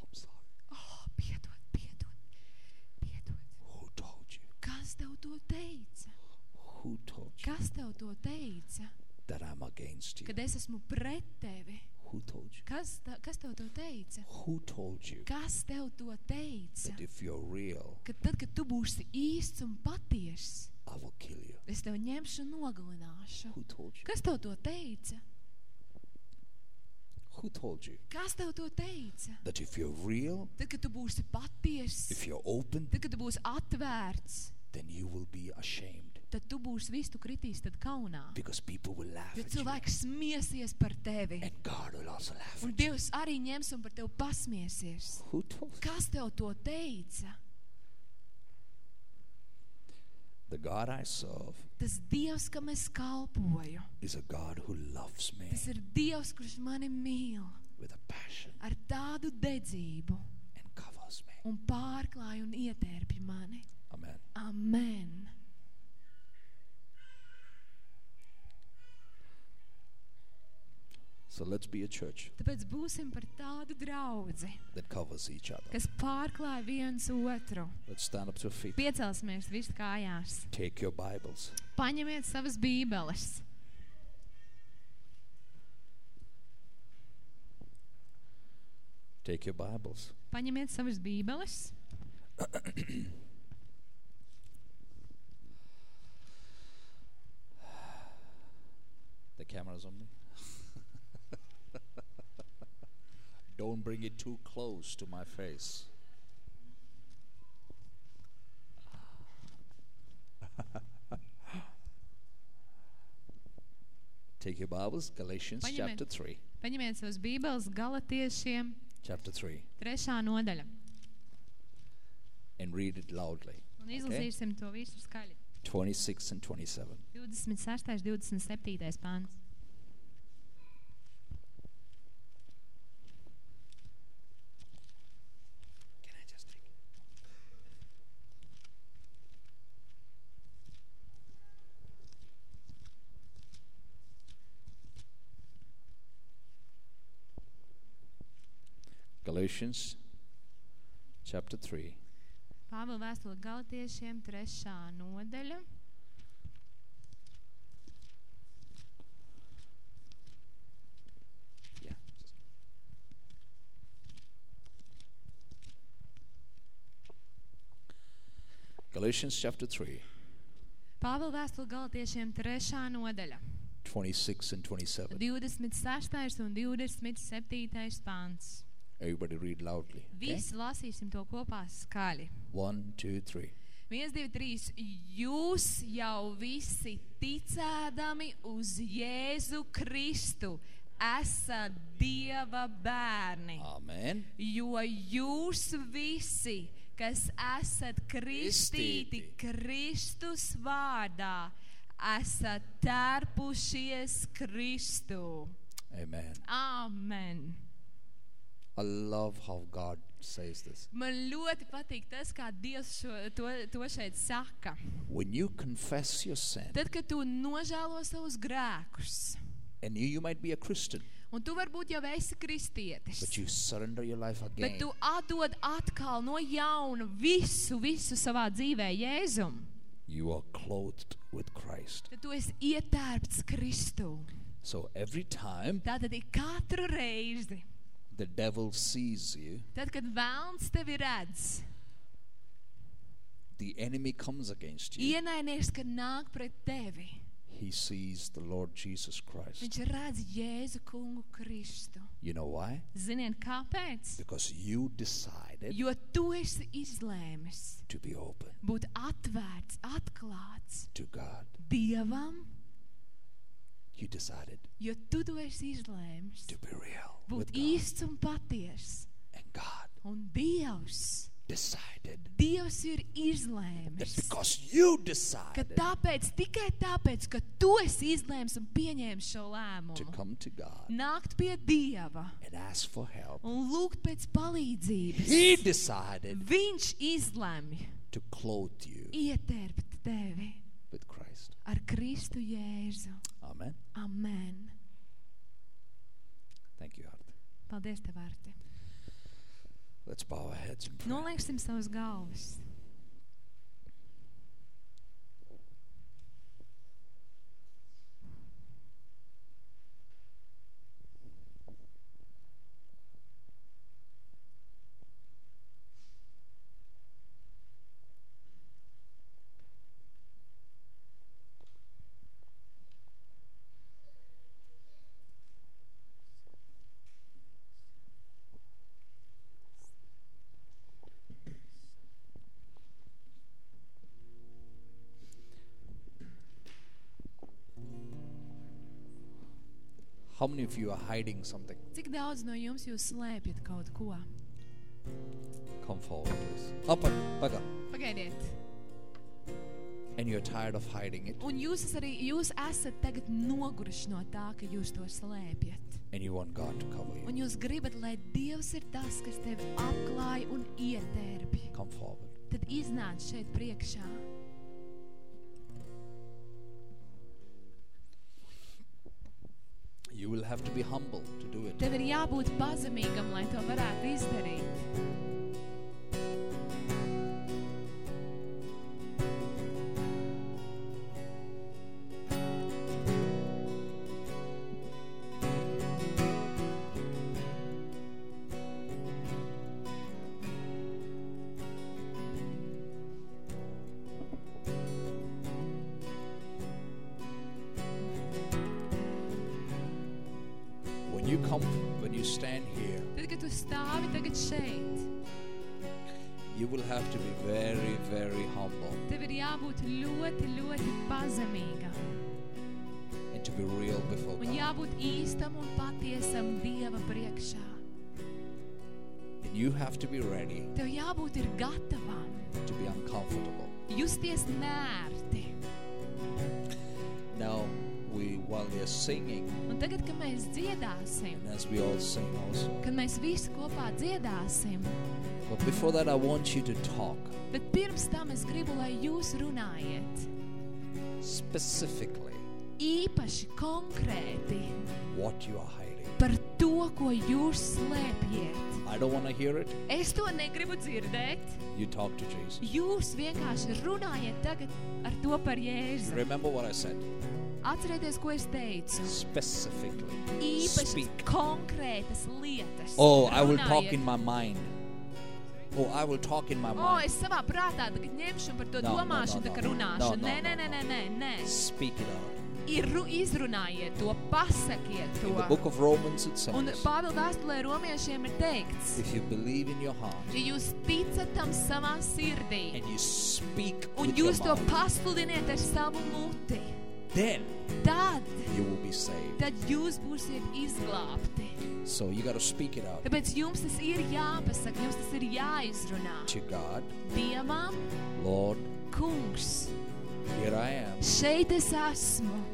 I'm sorry. Oh, piedod, piedod, piedod. Who told you? Kas tev to teica? Who told you? Kas tev to teica? That I'm against you. Kad es esmu pret tevi. Who told you? Kas, ta, kas tev to teica? Who told you? Kas tev to teica? That if you're real, ka tad, kad tu būsi īsts un patiesis, I will kill you. Es tev ņemšu un nogalināšu. Who told you? Kas tev to teica? Who told you Kas tev to teica? that if you're real, Tad, kad tu būsi patiess, if you're open, tad, kad tu būsi atvērts, then you will be ashamed tad tu būsi visu kritīs tad kaunā. because people will laugh Jo at you. cilvēks smiesies par tevi. And God will also laugh Un at you. Dievs arī ņems un par tevi pasmiesies. Who told you? Kas tev to teica? The God I serve Tas Dievs, kam es kalpoju. is a God who loves me Tas ir Dievs, kurš mani mīl with a passion ar tādu dedzību and covers me. un pārklāj un ietērpj mani. Amen. Amen. So let's be a church Tāpēc būsim par tādu draudzi, that covers each other. kas pārklāj viens otru. Let's stand up to our feet. Piecelsimies visi kājās. Take your Bibles. Paņemiet savas bībeles. Take your Bibles. Paņemiet savas bībeles. The camera's on me. Don't bring it too close to my face. Take your Bibles, Galatians Paņemiet. chapter 3. Paņemiet savas bībeles galatiešiem, Chapter 3. trešā nodaļa. And read it loudly. Un izlasīsim to visu skaļi. 26 and 27. 26. 27. pāns. Can I just take it? Galatians chapter 3, Pāvila vēstule galatiešiem, trešā nodaļa. Galatians chapter 3, Pāvila vēstule galatiešiem, trešā nodaļa. 26 and 27. 26. un 27. pāns. Everybody read loudly. Okay? Visi lasīsim to kopā skaļi. One, two, three. 1, 2, 3. Jūs jau visi ticēdami uz Jēzu Kristu esat Dieva bērni. Amen. Jo jūs visi, kas esat kristīti Kristīti. Kristus vārdā, esat tērpušies Kristu. Amen. Amen. I love how God says this. Man ļoti patīk tas, kā Dievs šo, to, to šeit saka. When you confess your sin, Tad, kad tu nožēlo savus grēkus, and you, you might be a Christian, un tu varbūt jau esi kristietis, but you surrender your life bet again, tu atdod atkal no jauna visu, visu savā dzīvē Jēzum, you are clothed with Christ. tad tu esi ietērpts Kristu. So every time Tātad ir katru reizi, the devil sees you, tad, kad vēlns tevi redz, the enemy comes against you, ienainieks, kad nāk pret tevi, he sees the Lord Jesus Christ. viņš redz Jēzu kungu Kristu. You know why? Ziniet, kāpēc? Because you decided Jo tu esi izlēmis to be open būt atvērts, atklāts to God. Dievam, You decided jo tu to esi izlēmis. to be real Būt with God. īsts un patiess. And God Un Dievs, decided Dievs ir that izlēmis. because you Ka decided tāpēc, tikai tāpēc, ka tu esi izlēmis un pieņēmis šo to lēmumu, come to God nākt pie Dieva and ask for help, un lūgt pēc palīdzības. He decided Viņš izlemj to clothe you ietērpt tevi with Christ. ar Kristu Jēzu. Amen. Amen. Paldies, tev, Arti. Let's bow our heads and pray. Nolieksim savus galvas. How many of you are hiding something? Cik daudz no jums jūs slēpjat kaut ko? Come forward, please. Up and back up. Pagaidiet. And you're tired of hiding it, Un jūs arī, jūs esat tagad noguruši no tā, ka jūs to slēpjat. and you want God to cover Un you. jūs gribat, lai Dievs ir tas, kas tevi apklāj un ietērpj. Come forward. Tad iznāc šeit priekšā. Have to be humble to do it. Tev ir jābūt pazemīgam, lai to varētu izdarīt. Dziedāsim, but before that, I want you to talk bet pirms tam es gribu, lai jūs runājiet specifically īpaši konkrēti what you are hiding. par to, ko jūs slēpjat. I don't want to hear it. Es to negribu dzirdēt. You talk to Jesus. Jūs vienkārši runājiet tagad ar to par Jēzu. Remember what I said. Atcerieties, ko es teicu. Specifically. Īpaši Speak. konkrētas lietas. Oh, I will talk Runājiet. in my mind. Oh, I will talk in my O, mind. es savā prātā tagad ņemšu un par to No, no, domāšu, no, un tā kā no. runāšu. No, no, Nē, nē, no, nē, nē, nē, nē. Speak it out. Ir, izrunājiet to, pasakiet In the to. book of Romans, it Un says, Pāvila vēstulē romiešiem ir teikts, if you believe in your heart ja jūs ticat tam savā sirdī, and you speak un jūs to pasludiniet ar savu muti, then tad, you will be saved. tad jūs būsiet izglābti. So you got to speak it out Tāpēc jums tas ir jāpasaka, jums tas ir jāizrunā. to God. Dievam, Lord, kungs, here I am. šeit es esmu.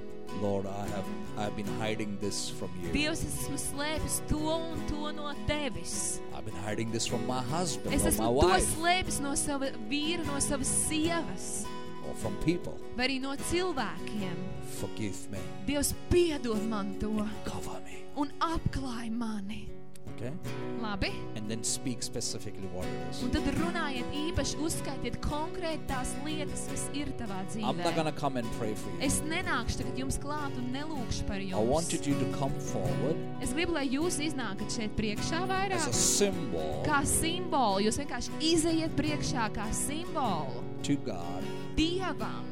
Lord, I have I've been hiding this from you. Dievs, es esmu slēpis to un to no tevis. I've been hiding this from my husband Es or my esmu to wife slēpis no sava vīra, no savas sievas, or from people. vai arī no cilvēkiem. Forgive me. Dievs, piedod man to Cover me. un apklāj mani. Okay? Labi? And then speak specifically what it is. Un tad runājiet īpaši, uzskaitiet konkrēti tās lietas, kas ir tavā I'm not dzīvē. to come and pray for you. Es nenākšu tagad jums klāt un nelūkšu par I jums. wanted you to come forward Es gribu, lai jūs iznākat šeit priekšā as a vairāk. symbol Kā simbolu, jūs vienkārši izejiet priekšā kā simbolu to God Dievam,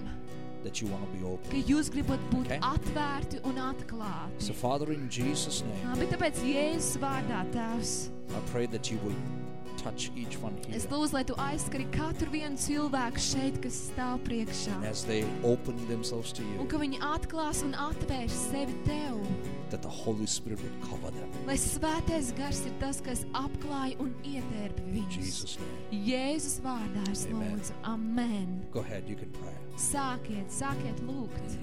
that you want to be open. ka jūs gribat būt Okay. atvērti un atklāti. So, Father, in Jesus' name, Labi, tāpēc Jēzus vārdā tēvs. I pray that you will touch each one here. Es lūdzu, lai tu aizskari katru vienu cilvēku šeit, kas stāv And priekšā. as they open themselves to Un you, ka viņi atklās un atvērs sevi tev. that the Holy Spirit would cover them. Lai svētais gars ir tas, kas apklāj un ietērp viņus. Jesus' name. Jēzus vārdā es Amen. lūdzu. Amen. Go ahead, you can pray. Sākiet, sākiet lūgt.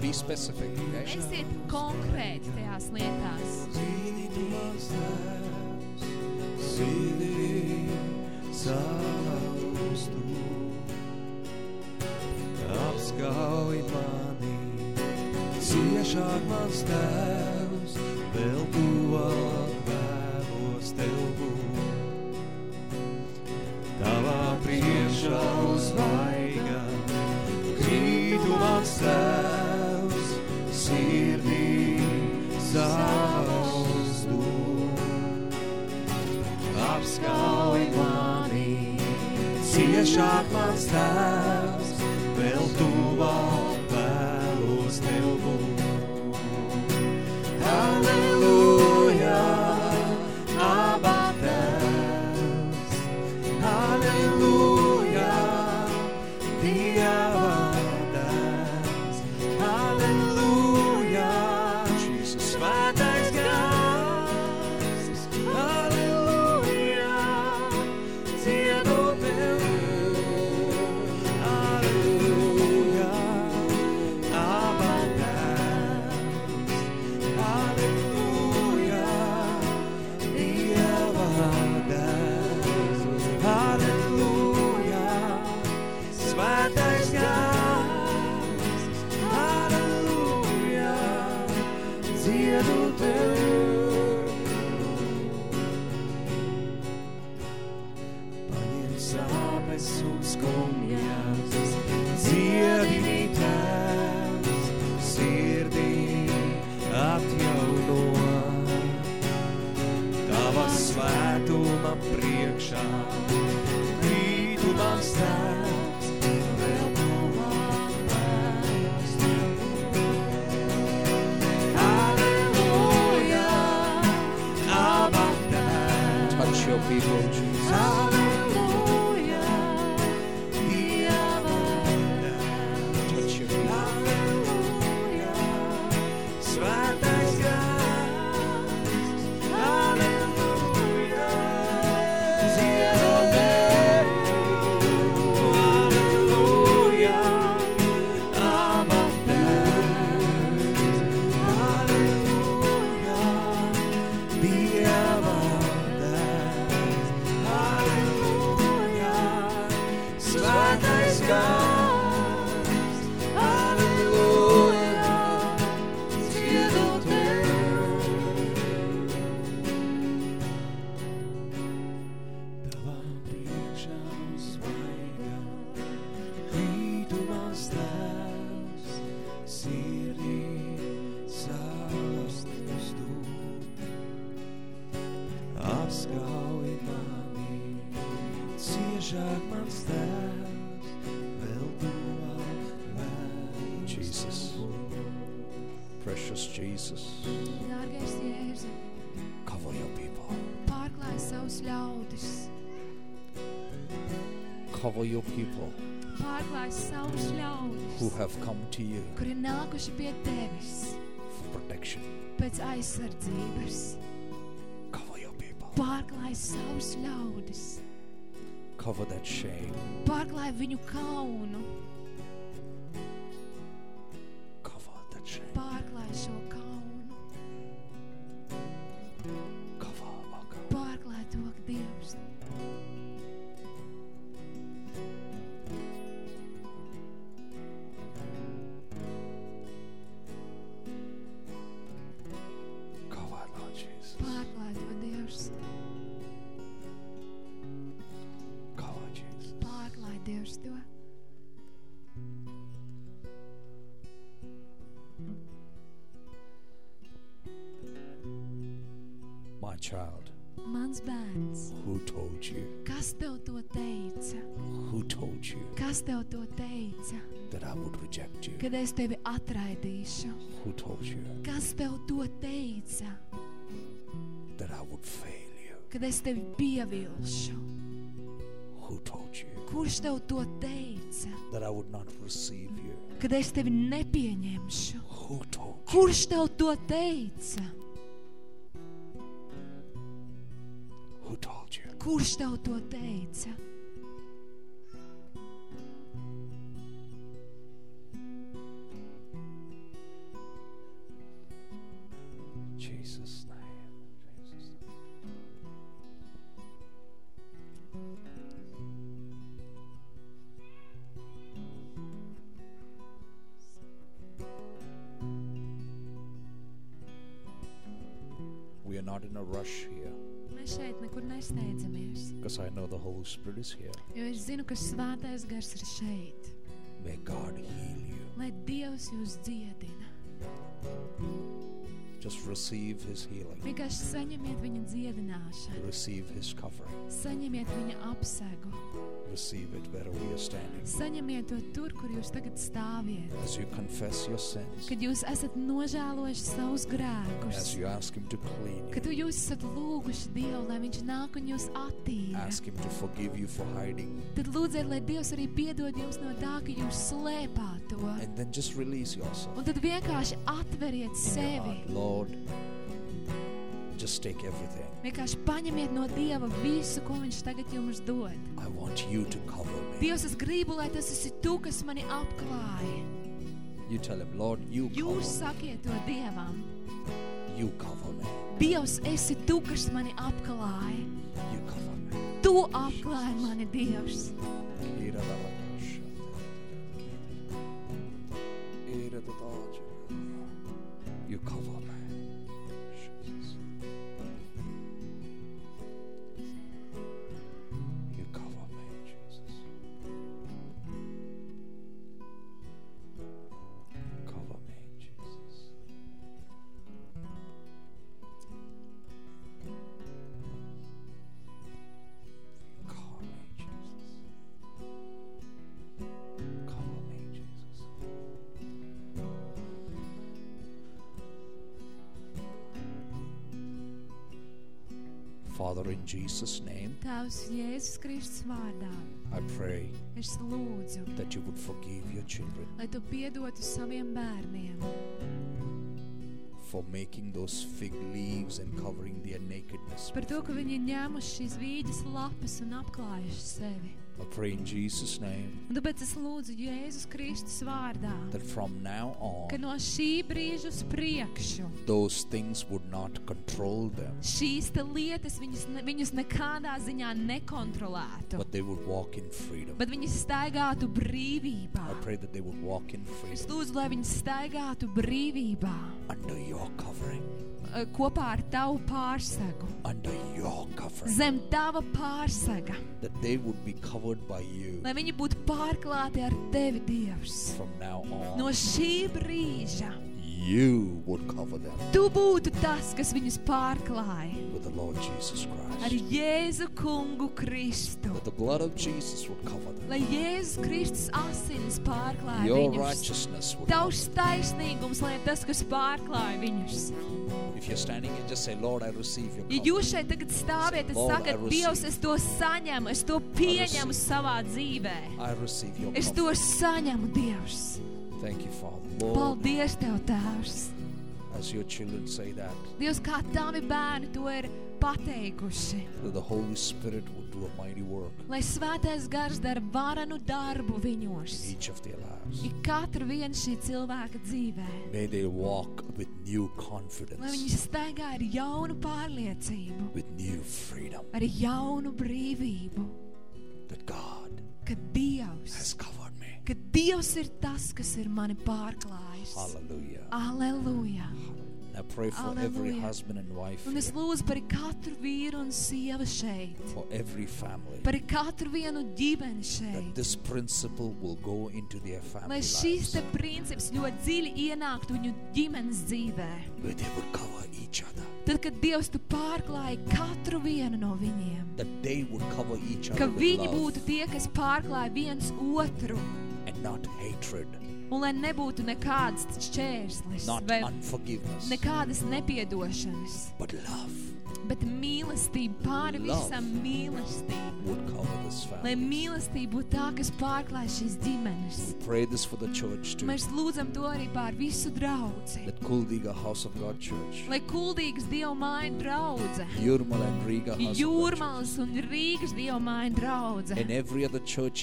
Be specific, okay? Esiet konkrēti tajās lietās. Zini, tu mans tēvs, zini savus tu. Apskauj mani, ciešāk mans tēvs, vēl tuvāk vēlos tev būt. Tavā priekšā uzvaiga, krītu mans tēvs, sirdī Apskauj mani, ciešāk mans tēvs, vēl tuvāk vēlos tev būt. Halleluja, krītu nākuši pie tevis for protection. pēc aizsardzības. Cover your people. Pārklāj savus ļaudis, Cover that shame. pārklāj viņu kaunu, Cover that shame. pārklāj šo kaunu, kad es tevi atraidīšu? Who told you Kas tev to teica, that I would fail you? kad es tevi pievilšu? Who told you Kurš tev to teica, that I would not receive you? kad es tevi nepieņemšu? Who told you Kurš tev to teica? who told you Kurš tev to teica? Not in a rush here Mēs šeit nekur nesteidzamies, because I know the Holy Spirit is here. jo es zinu, ka svētais gars ir šeit. May God heal you. Lai Dievs jūs dziedina. Just receive His healing, Vienkārši saņemiet viņa dziedināšanu, receive His covering, saņemiet viņa apsegu, receive it where we are standing. saņemiet to tur, kur jūs tagad stāviet. As you confess your sins, Kad jūs esat nožēlojuši savus grēkus, as you ask Him to clean kad you, jūs esat lūguši Dievu, lai Viņš nāk un jūs attīra, ask Him to forgive you for hiding, tad lūdziet, lai Dievs arī piedod jums no tā, ka jūs slēpāt to. and then just release yourself. Un tad vienkārši atveriet sevi. heart. Lord, just take everything. Vienkārši paņemiet no Dieva visu, ko Viņš tagad jums dod. I want you to cover me. Dievs, es gribu, lai tas esi tu, kas mani apklāja. You tell Him, Lord, you Jūs cover, sakiet to Dievam. you cover me. Dievs, esi tu, kas mani apklāja. You cover me. Tu apklāji mani, Dievs. You Jēzus Kristus vārdā, I pray es lūdzu, that you would forgive your children lai tu piedotu saviem bērniem for making those fig leaves and covering their nakedness. par to, ka viņi ir ņēmuši šīs vīģes lapas un apklājuši sevi. I pray in Jesus' name Un tāpēc es lūdzu Jēzus Kristus vārdā, that from now ka on, no šī brīža uz priekšu those things would not control them, šīs te lietas viņus, ne, viņus nekādā ziņā nekontrolētu, but they would walk in freedom. bet viņi staigātu brīvībā. I pray that they would walk in Es freedom lūdzu, lai viņi staigātu brīvībā. Under your covering, eh, kopā ar tavu pārsegu, under your covering, zem tava pārsega, that they would be covered by you. Lai viņi būtu pārklāti ar tevi, Dievs. from now No on. šī brīža You would cover them tu būtu tas, kas viņus pārklāja with the Lord Jesus ar Christ. Jēzu kungu Kristu. That the blood of Jesus would cover them. Lai Jēzus Kristus asins pārklāja Your viņus. righteousness would Tavs taisnīgums, lai tas, kas pārklāja viņus. If you're standing here, just say, Lord, I receive your Ja cover. jūs šeit tagad stāviet, I sakat. Dievs, es to saņemu, es to pieņemu savā dzīvē. I receive your Es to saņemu, Dievs. Thank you, Father. Lord, Paldies Tev, Tēvs. as your children say that, Dievs, kā tavi bērni to ir pateikuši. that the Holy Spirit would do a mighty work Lai svētais gars dara varanu darbu in viņos. each of their lives. Ik katru vienu šī cilvēka dzīvē. May they walk with new Lai viņi confidence, staigā ar jaunu pārliecību, with new freedom, ar jaunu brīvību, that God ka Dievs, has covered me. Ka Dievs ir tas, kas ir mani pārklājis. Hallelujah. Aleluja! I pray for every Hallelujah. husband and wife, Un es lūdzu par katru vīru un sievu šeit, for every family, par katru vienu ģimeni šeit. that this principle will go into their family Lai lives, te princips ļoti dziļi ienāktu viņu ģimenes dzīvē. where they would cover each other, Tad, kad Dievs tu pārklāji katru vienu no viņiem, that they would cover each ka other with viņi love būtu tie, kas pārklāja viens otru, and not hatred, un lai nebūtu šķērslis not vai unforgiveness, nekādas nepiedošanas, but love bet mīlestība pāri visam mīlestība. would cover this Lai mīlestība būtu tā, kas pārklāj šīs ģimenes. Pray this for the church too. Mēs lūdzam to arī pār visu draudzi. That Kuldiga House of God Church, Lai kuldīgas draudze, House of God Jūrmālas un Rīgas draudze,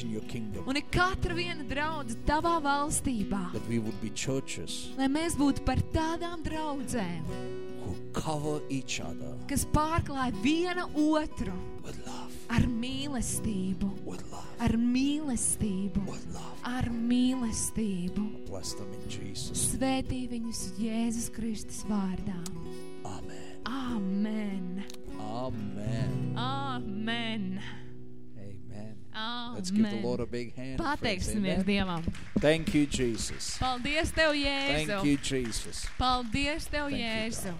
in your kingdom, un ik katra viena draudze tavā valstībā. that we would be churches Lai mēs būtu par tādām draudzēm, who cover each other kas pārklāj viena otru with love, ar mīlestību, with love, ar mīlestību, with love. ar mīlestību. Svētī viņus Jēzus Kristus vārdā. Amen. Amen. Amen. Amen. Let's give the Lord a big hand. Pateiksimies. Dievam. Thank you, Jesus. Paldies Tev, Thank Jēzu. you, Jesus. Paldies Tev, Thank you,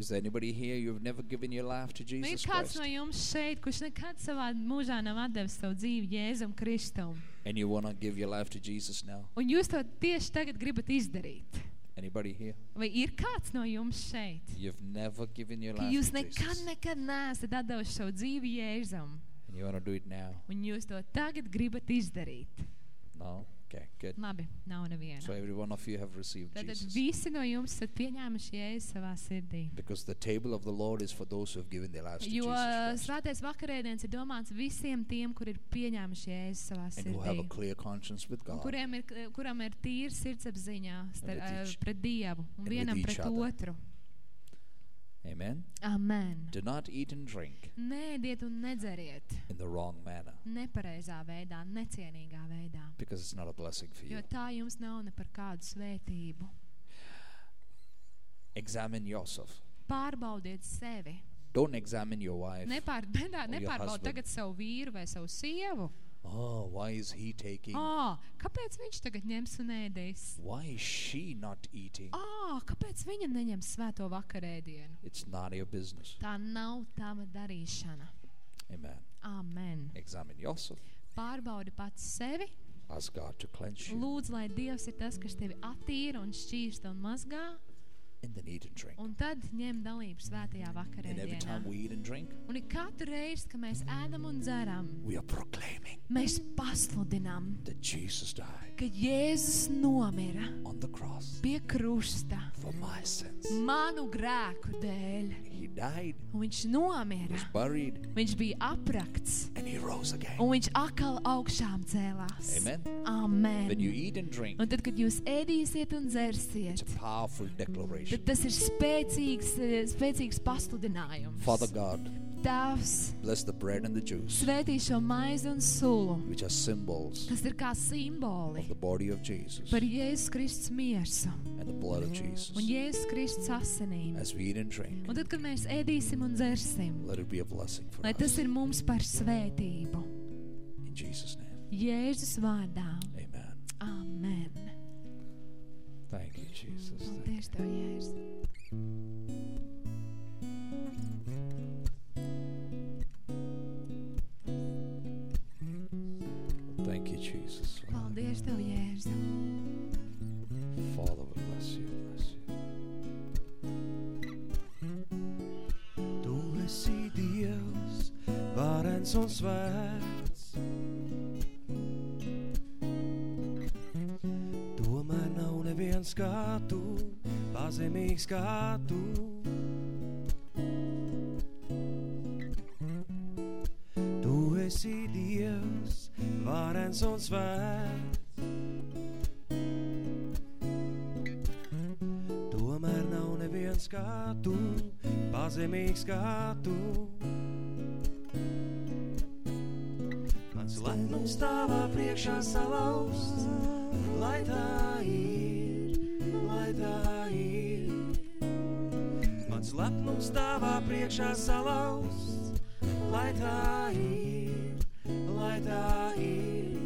Is there anybody here you've never given your life to Nu, Ir Jesus kāds Christ? no jums šeit, kurš nekad savā mūžā nav devis savu dzīvi Jēzum Kristum, And you want to give your life to Jesus now? un jūs to tieši tagad gribat izdarīt? Anybody here? Vai ir kāds no jums šeit, You've never given your ka life jūs to nekad, Jesus. nekad neesat devuši savu dzīvi Jēzum, And you want to do it now? un jūs to tagad gribat izdarīt? No? Okay, good. Labi, nav neviena. So every one of you have received Tātad Jesus. visi no jums esat pieņēmuši Jēzu savā sirdī. Because the table of the Lord is for those who have given their lives to Jo Jesus Christ. svētais vakarēdienas ir domāts visiem tiem, kur ir pieņēmuši Jēzu savā And who have a sirdī. clear conscience with Un God. kuriem ir, kuram ir tīra sirdsapziņā star, with uh, each- pret Dievu un and with vienam each pret other. otru. Amen. Amen. Do not eat and drink Nēdiet un nedzeriet in the wrong manner nepareizā veidā, necienīgā veidā, because it's not a blessing for jo you. tā jums nav ne par kādu svētību. Examine yourself. Pārbaudiet sevi. Don't examine your wife. Nepār, nedā, Or your nepārbaudiet husband. tagad savu vīru vai savu sievu. Oh, why is he taking? Ā, kāpēc viņš tagad ņems un ēdīs? Why is she not eating? Ā, kāpēc viņa neņem svēto vakarēdienu? It's not your business. Tā nav tava darīšana. Amen. Amen. Examine yourself. Pārbaudi pats sevi Ask God to cleanse you Lūdzu, lai Dievs ir tas, kas tevi attīra un šķīsta un mazgā, and then eat and drink. un tad ņem dalību svētajā And every time we eat and drink, Un ik katru reizi, kad mēs ēdam un dzeram, we are proclaiming mēs pasludinām, that Jesus died ka Jēzus nomira on the cross pie krusta for my sins. manu grēku dēļ. He died, Un viņš nomira, was buried, viņš bija aprakts, and he rose again. un viņš atkal augšām cēlās. Amen. Amen. When you eat and drink, Un tad, kad jūs ēdīsiet un dzersiet, it's a powerful declaration. Tad tas ir spēcīgs, eh, spēcīgs pasludinājums. Father God, Tēvs, bless the bread and the juice, svētī šo maizi un sulu. which are symbols Tas ir kā simboli of the body of Jesus par Jēzus Kristus miersu and the blood of Jesus. un Jēzus Kristus asinīm. As we eat and drink, Un tad, kad mēs ēdīsim un dzersim, let it be a blessing for lai tas us. ir mums par svētību. In Jesus' name, Jēzus vārdā. amen. Amen. Thank you, Jesus. Thank Paldies, Tev, Jēzus. Thank you, Jesus. Paldies, Tev, Jēzu. Father, we bless you, bless you. Tu esi Dievs, varens un svēts. Neviens kā tu, pazemīgs kā tu. Tu esi Dievs, varens un svēts. Tomēr nav neviens kā tu, pazemīgs kā tu. Mans lepnums tavā priekšā salauzts, lai tā ir, lai tā ir. Mans lepnums tavā priekšā salauzts, lai tā ir, lai tā ir.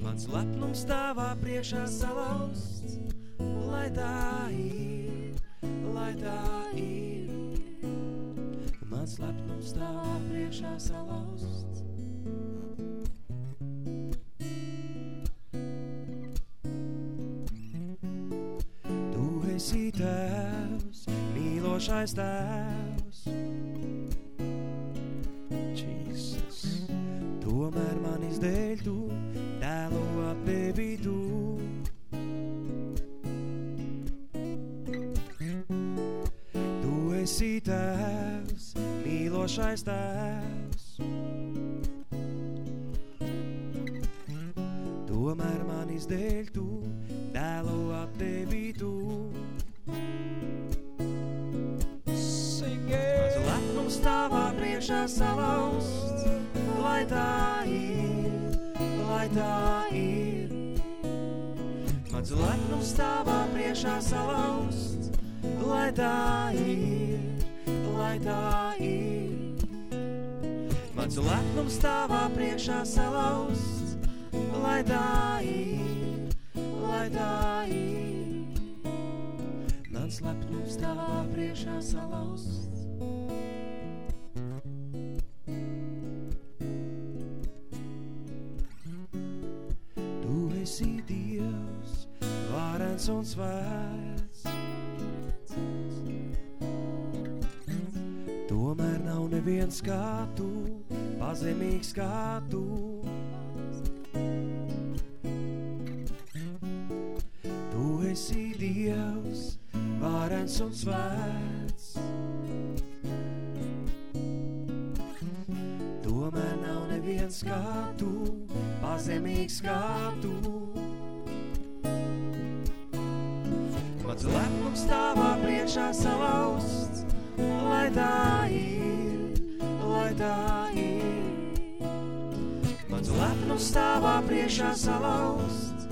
Mans lepnums tavā priekšā salauzts, lai tā ir, lai tā ir. Mans lepnums tavā priekšā salauzts. Tu tēvs, mīlošais tēvs. Jesus. Tomēr manis dēļ tu tēlu apdevi tu. Tu esi tēvs, mīlošais tēvs. Tomēr manis dēļ tu salauzts, lai tā ir, lai tā ir. Mans lepnums tavā priekšā salauzts, lai tā ir, lai tā ir. Mans lepnums tavā priekšā salauzts, lai tā ir, lai tā ir. Mans lepnums tavā priekšā salauzts. Varens un svēts. Tomēr nav neviens kā tu, pazemīgs kā tu. Tu esi Dievs, varens un svēts. Tomēr nav neviens kā tu, pazemīgs kā priekšā salauzts,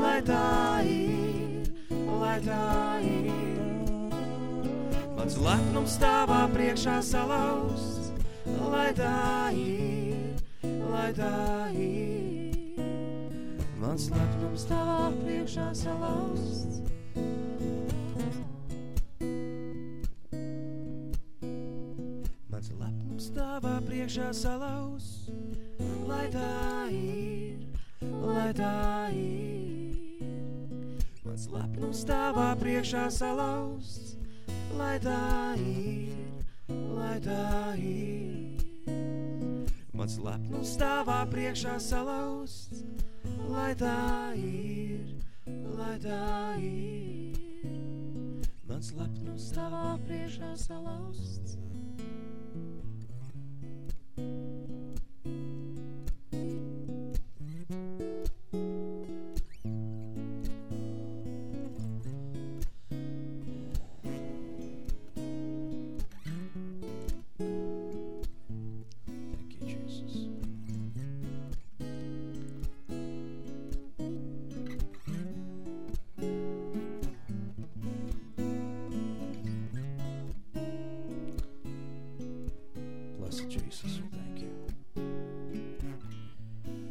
lai tā ir, lai tā ir. Mans lepnums tavā priekšā salauzts, lai tā ir, lai tā ir. Mans lepnums tavā priekšā salauzts. Mans lepnums tavā priekšā salauz, lai tā ir, lai tā ir. Mans lepnums tavā priekšā salausts, lai tā ir, lai tā ir. Mans lepnums tavā priekšā salausts, lai tā ir, lai tā ir. Mans lepnums tavā priekšā salausts. Thank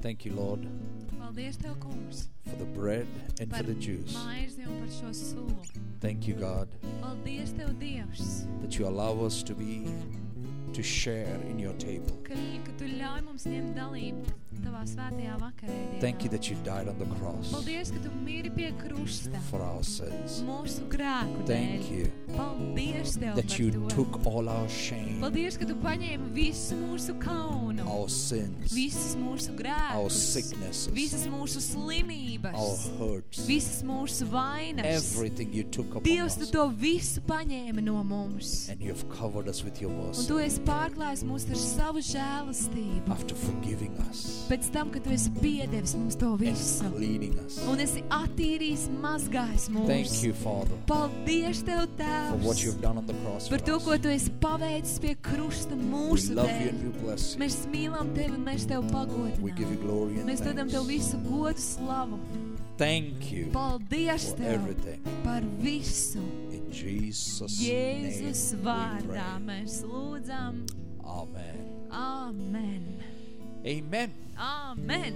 Thank you, Lord, Paldies, Tev, kungs, for the bread and for par the juice. maizi un par šo sulu. Thank you, God, Paldies, Tev, Dievs, that you allow us to be to share in your table. ka, ka Tu ļauj mums ņemt dalību Tavā svētajā vakarē. Thank you Dievā. that you died on the cross Paldies, ka Tu mīri pie krusta for our sins. mūsu grēku Thank dēļ. you Paldies, Tev, that you to. took all our shame, Paldies, ka Tu paņēmi visu mūsu kaunu, our sins, visas mūsu our grēkus, sicknesses, visas mūsu slimības, our hurts, visas mūsu vainas. everything you took upon Dievs, Tu us. to visu paņēmi no mums. And you have covered us with your Un mercy Tu esi pārklājis mūs ar savu žēlastību. after forgiving us Pēc tam, kad Tu esi piedevis mums to and visu. cleaning us. Un esi attīrījis, mazgājis mūs. Thank you, Father, Paldies, Tev, what Tēvs, you've done on the cross for par to, ko Tu esi paveicis pie krusta We mūsu dēļ. Mēs mīlam Tevi un mēs Tev pagodinām. Mēs dodam Tev visu godu slavu. Thank you Paldies for Tev everything. par visu. In Jesus' Jēzus vārdā mēs lūdzam. Amen. Amen. Amen. Amen.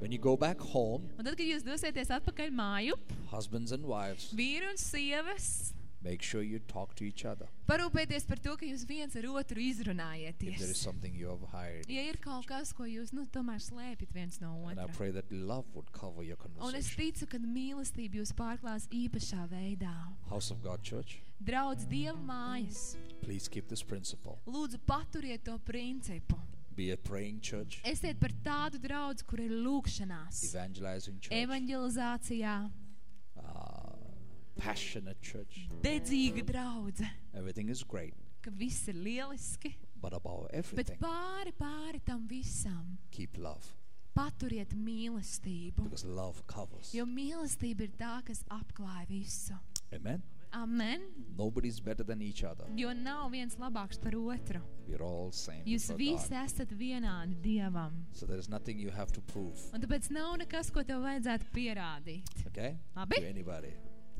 When you go back home, Un tad, kad jūs dosieties atpakaļ māju, husbands and wives, vīri un sievas, make sure you talk to each other. parūpieties par to, ka jūs viens ar otru If there is izrunājieties. something you have hired. Ja ir kaut kas, ko jūs nu, tomēr slēpjat viens no And I otra. pray that love would cover your Un es conversation. ticu, ka mīlestība jūs pārklās īpašā veidā. House of God Church, Draudz Dieva mājas, please keep this principle. lūdzu paturiet to principu. Be a praying church, Esiet par tādu draudz, kur ir lūkšanās, evangelizing church, evanģelizācijā, uh, passionate church. dedzīga draudze, Everything is great, ka viss ir lieliski, but above bet everything, pāri, pāri tam visam keep love paturiet mīlestību. because love covers. Jo mīlestība ir tā, kas apklāj visu. Amen. Amen. Nobody's better than each other. Jo nav viens labāks par otru. We're all same. Jūs before visi God. esat vienādi Dievam. So there's nothing you have to prove. Un tāpēc nav nekas, ko tev vajadzētu pierādīt. Okay? Labi. To anybody.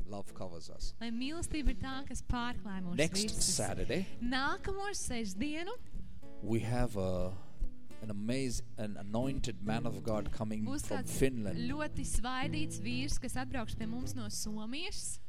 Love covers us. Lai mīlestība ir tā, kas pārklāj mūsu Next visus. Saturday, Nākamo sestdienu we have a, an amazing, an anointed man of God coming būs from kāds Finland. ļoti svaidīts vīrs, kas atbrauks pie mums no Somijas.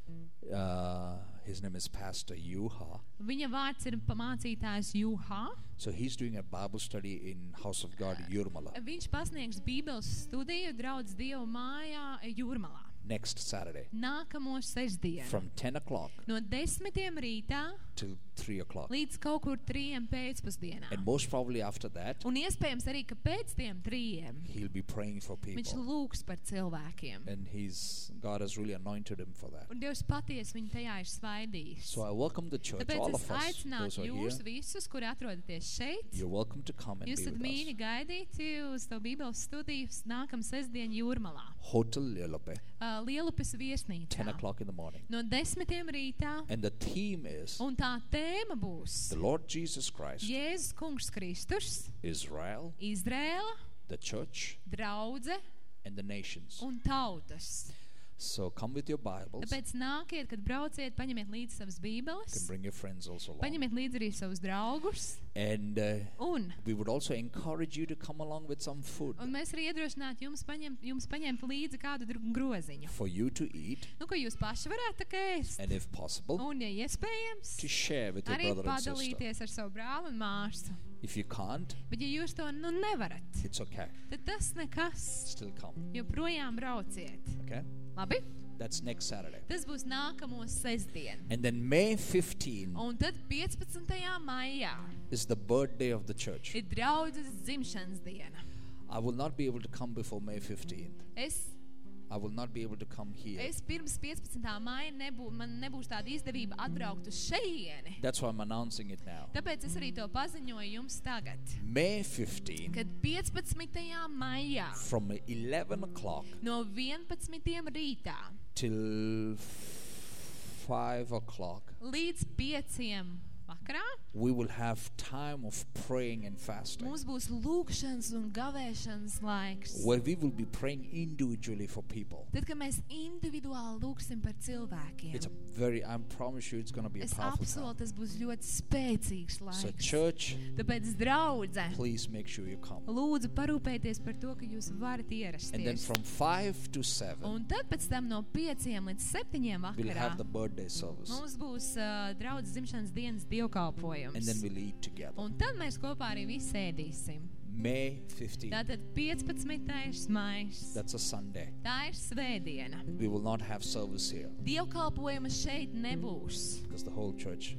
Uh, his name is Pastor Yuha. Viņa vārds ir pamācītājs Juha. So he's doing a Bible study in House of God Jurmala Viņš pasniegs Bībeles studiju draudz Dievu mājā Jūrmalā. Next Saturday Nākamo sestdienu. from 10 o'clock No desmitiem rītā till 3 o'clock. līdz kaut kur trijiem pēcpusdienā. And most probably after that, Un iespējams arī, ka pēc tiem trījiem he'll be praying for viņš people. lūgs par cilvēkiem. And he's God has really anointed him for that. Un Dievs patiesi viņu tajā ir svaidījis. So I welcome the church, Tāpēc all es of us, aicinātu those who are here. jūs visus, kuri atrodaties šeit. You're welcome to come and Jūs be esat with mīļi us. gaidīti uz to Bībeles studiju nākamā sestdiena Jūrmalā. Hotel Lilope, Uh, Lielupes 10 viesnīcā. o'clock in the morning. No desmitiem rītā. And the theme is Un tā tēma būs the Lord Jesus Christ, Jēzus Kungs Kristus, Israel, Izrēla, the church, draudze and the nations. un tautas. So come with your Bibles. You Tāpēc nākiet, kad brauciet, paņemiet līdzi savas can bībeles, bring your friends also along. paņemiet līdzi arī savus draugus. And uh, Un, we would also encourage you to come along with some food un mēs arī iedrošinātu jums paņemt, jums paņemt līdzi kādu dru- groziņu. for you to eat Nu, ko jūs paši varētu tā kā ēst. and if possible Un, ja iespējams, to share with your arī brother and sister. padalīties ar savu brāli un māsu. If you can't, Bet, ja jūs to nu nevarat, it's okay. tad tas nekas. Still come. Joprojām brauciet. Okay? Labi? That's next Saturday. Tas būs nākamo sestdienu. And then May 15 Un tad 15. maijā is the birthday of the church. ir draudzes dzimšanas diena. I will not be able to come before May 15th. Es, I will not be able to come here. es pirms 15. maija nebū, man nebūs tāda izdevība atbraukt uz šejieni. That's why I'm announcing it now. Tāpēc es arī to paziņoju jums tagad. May 15 Kad 15. maijā from 11 o'clock no 11. rītā till 5 o'clock, līdz 5. Vakarā we will have time of praying and fasting mums būs lūkšanas un gavēšanas laiks. where we will be praying individually for people. Tad, kad mēs individuāli lūgsim par cilvēkiem, It's a very, I promise you, it's going to be a es powerful apsolu, time. tas būs ļoti spēcīgs So, laiks. church, Tāpēc, draudzē, please make sure you come. lūdzu parūpēties par to, ka jūs varat And then ierasties. from 5 to 7, Un tad pēc tam no 5 līdz 7 we'll vakarā have the birthday service. mums būs uh, draudzes dzimšanas dienas dievkalpojums. And then we'll eat together. Un tad mēs kopā arī visi ēdīsim. May 15th, Tātad 15. maijs. that's a Sunday. Tā ir svētdiena. We will not have service here Dievkalpojuma šeit nebūs. because the whole church.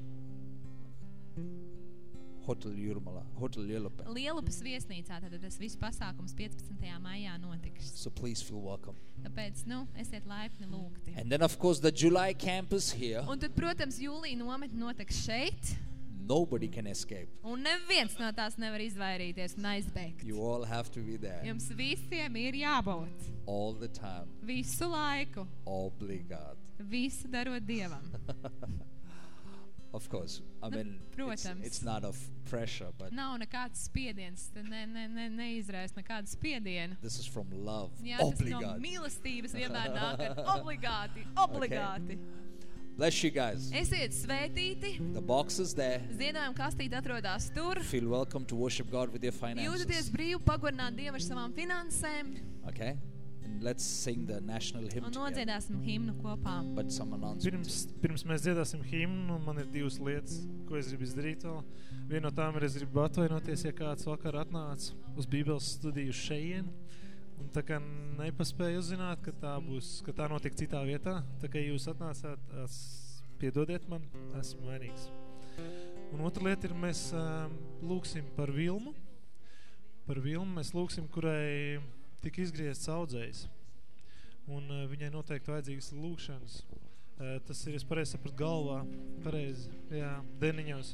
Hotel Jurmala, Hotel. Lielupas viesnīcā tad tas viss pasākums 15. maijā notiks. So please feel welcome. Tāpēc, nu, esiet laipni lūgti. And then, of course, the July campus here, Un tad, protams, jūlija nometne notiks šeit, nobody can escape. un neviens no tās nevar izvairīties un aizbēgt. You all have to be there Jums visiem ir jābūt all the time. visu laiku, Obligado. visu darot Dievam. Of course, I Nu, mean, it's, protams. it's not of pressure, but Nav nekāds spiediens, tad ne, ne, ne, neizraisa nekādu spiedienu. this is from love. Jā, tas no Obligado. mīlestības vienmēr nāk ar obligāti, obligāti. Bless you guys. Esiet svētīti, The box is there. ziedojuma kastīte atrodas tur. Feel welcome to worship God with your Jūtaties finances. brīvi pagodināt Dievu ar savām finansēm Okay? Let's sing the national hymn un nodziedāsim himnu kopā. But some announcements. Pirms, pirms mēs dziedāsim himnu, man ir divas lietas, ko es gribu izdarīt vēl. Viena no tām ir, es gribu atvainoties, ja kāds vakar atnāca uz Bībeles studiju šeien, un tā kā nepaspēju uzzināt, ka tā būs, ka tā notika citā vietā, tā kā jūs atnācāt, es, piedodiet man, esmu vainīgs. Un otra lieta ir, mēs um, lūksim par Vilmu, par Vilmu mēs lūksim, kurai tika izgriezts audzējs, un uh, viņai noteikti vajadzīgas lūkšanas. Uh, tas ir, es pareizi sapratu, galvā, pareizi, jā, deniņos.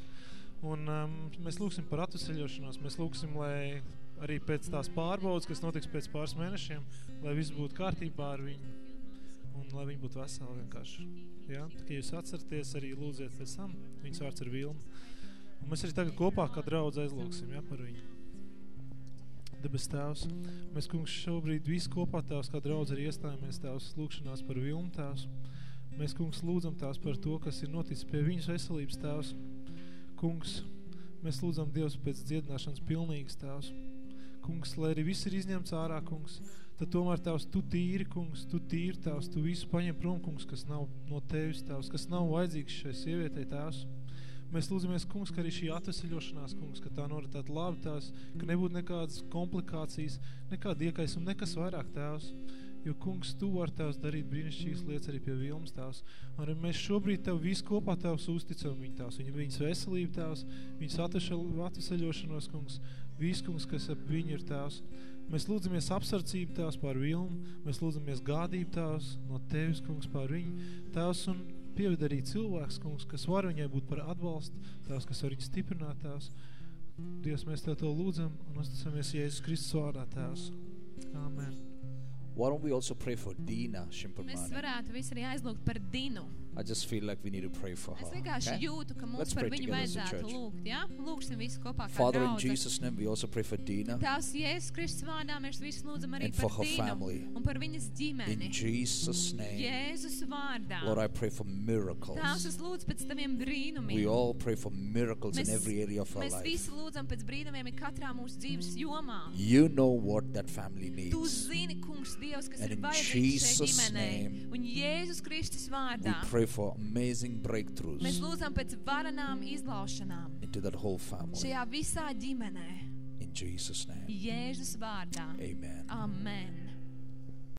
Un um, mēs lūksim par atveseļošanos, mēs lūksim, lai arī pēc tās pārbaudas, kas notiks pēc pāris mēnešiem, lai viss būtu kārtībā ar viņu un lai viņi būtu veseli vienkārši. Ja? Tā kā jūs atceraties, arī lūdziet pēc tam, viņas vārds ir Vilma. Un mēs arī tagad kopā kā draudz aizlūksim ja, par viņu. Debes tēvs, mēs, kungs, šobrīd visi kopā tēvs, kā draudz arī iestājāmies tēvs lūkšanās par Vilmu tēvs. Mēs, kungs, lūdzam tās par to, kas ir noticis pie viņas veselības tēvs. Kungs, mēs lūdzam Dievs pēc dziedināšanas pilnīgas tēvs. Kungs, lai arī viss ir izņemts ārā, kungs, tad tomēr tēvs, tu tīri, kungs, tu tīri tēvs, tu visu paņem prom, kungs, kas nav no tevis tēvs, kas nav vajadzīgs šai sievietei tēvs. Mēs lūdzamies, kungs, ka arī šī atveseļošanās, kungs, ka tā noritētu labi tās, ka nebūtu nekādas komplikācijas, nekāda iekaisuma, nekas vairāk tēvs. Jo, kungs, tu var tēvs darīt brīnišķīgas lietas arī pie Vilmas tēvs. Un mēs šobrīd tev visu kopā tēvs uzticam viņu tēvs, viņa, viņas veselību tēvs, viņas atveseļošanos, kungs, visu, kungs, kas ap viņu ir tēvs. Mēs lūdzamies apsardzību tēvs pār Vilmu, mēs lūdzamies gādību tēvs no tevis, kungs, pār viņu. Tēvs un pieved arī cilvēks, kungs, kas var viņai būt par atbalstu, tēvs, kas var viņu stiprināt, tēvs. Dievs, mēs tev to lūdzam un uzticamies Jēzus Kristus vārdā, tēvs. Amen. Why don't we also pray for Dina Mēs Shimpamani? varētu visi arī aizlūgt par Dinu. I just feel like we need to pray for Es her. vienkārši okay? jūtu, ka mums Let's par pray viņu together as a vajadzētu church. lūgt. Ja? Lūgsim visi kopā kā Father, in draudze. Jesus' name, we also pray for Dina. Tās Jēzus Kristus vārdā mēs visi lūdzam arī And for par her Dinu family. un par viņas ģimeni. In Jesus' name, Jēzus vārdā. Lord, I pray for Tās miracles. es lūdzu pēc taviem We brīnumiem. all pray for miracles in Mēs- every area of our Mēs life. visi lūdzam pēc brīnumiem ir katrā mūsu dzīves jomā. You know what that family Tu needs. zini, kungs, Dievs, kas And ir in vajadzīgs šai Jesus' ģimenei. name, Un Jēzus Kristus We vārdā pray for amazing mēs breakthroughs lūdzam pēc varanām izlaušanām into that whole family. šajā visā ģimenē. In Jesus' name. Jēzus vārdā. Amen. Amen.